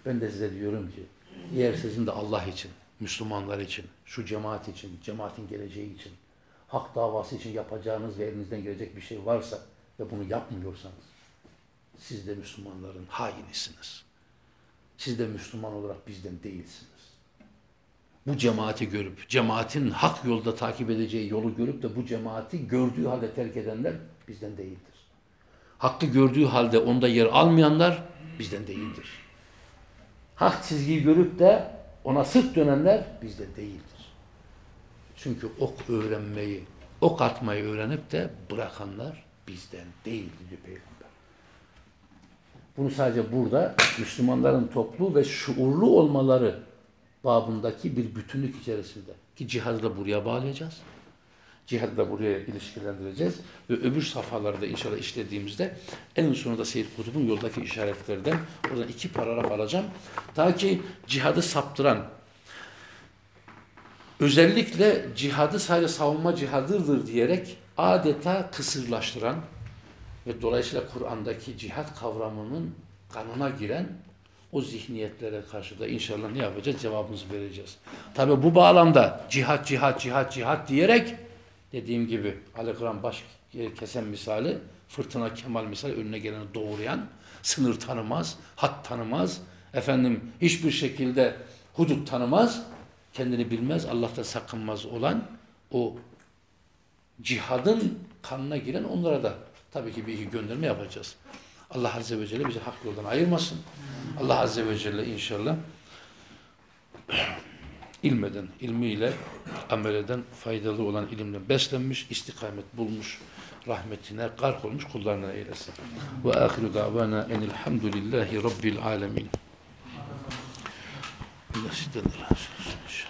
Speaker 1: Ben de size diyorum ki eğer sizin de Allah için, Müslümanlar için, şu cemaat için, cemaatin geleceği için, hak davası için yapacağınız ve elinizden gelecek bir şey varsa ve bunu yapmıyorsanız siz de Müslümanların hainisiniz. Siz de Müslüman olarak bizden değilsiniz. Bu cemaati görüp, cemaatin hak yolda takip edeceği yolu görüp de bu cemaati gördüğü halde terk edenler bizden değildir. Hakkı gördüğü halde onda yer almayanlar bizden değildir. Hak çizgiyi görüp de ona sırt dönenler bizden değildir. Çünkü ok öğrenmeyi, ok atmayı öğrenip de bırakanlar bizden değildir diyor Peygamber. Bunu sadece burada Müslümanların toplu ve şuurlu olmaları babındaki bir bütünlük içerisinde. Ki cihadı da buraya bağlayacağız. Cihadı da buraya ilişkilendireceğiz. Ve öbür safhaları da inşallah işlediğimizde en sonunda Seyyid Kutub'un yoldaki işaretlerden oradan iki paragraf alacağım. Ta ki cihadı saptıran özellikle cihadı sadece savunma cihadıdır diyerek adeta kısırlaştıran ve dolayısıyla Kur'an'daki cihat kavramının kanına giren o zihniyetlere karşı da inşallah ne yapacağız? Cevabımızı vereceğiz. Tabi bu bağlamda cihat, cihat, cihat, cihat diyerek dediğim gibi Ali Kur'an baş kesen misali, fırtına kemal misali önüne geleni doğrayan, sınır tanımaz, hat tanımaz, efendim hiçbir şekilde hudut tanımaz, kendini bilmez, Allah'tan sakınmaz olan o cihadın kanına giren onlara da tabii ki bir iki gönderme yapacağız. Allah Azze ve Celle bizi hak yoldan ayırmasın. Allah Azze ve Celle inşallah ilmeden, ilmiyle amel faydalı olan ilimle beslenmiş, istikamet bulmuş, rahmetine gark olmuş kullarına eylesin. Ve ahiru davana enilhamdülillahi rabbil alemin. Allah sizden de razı olsun.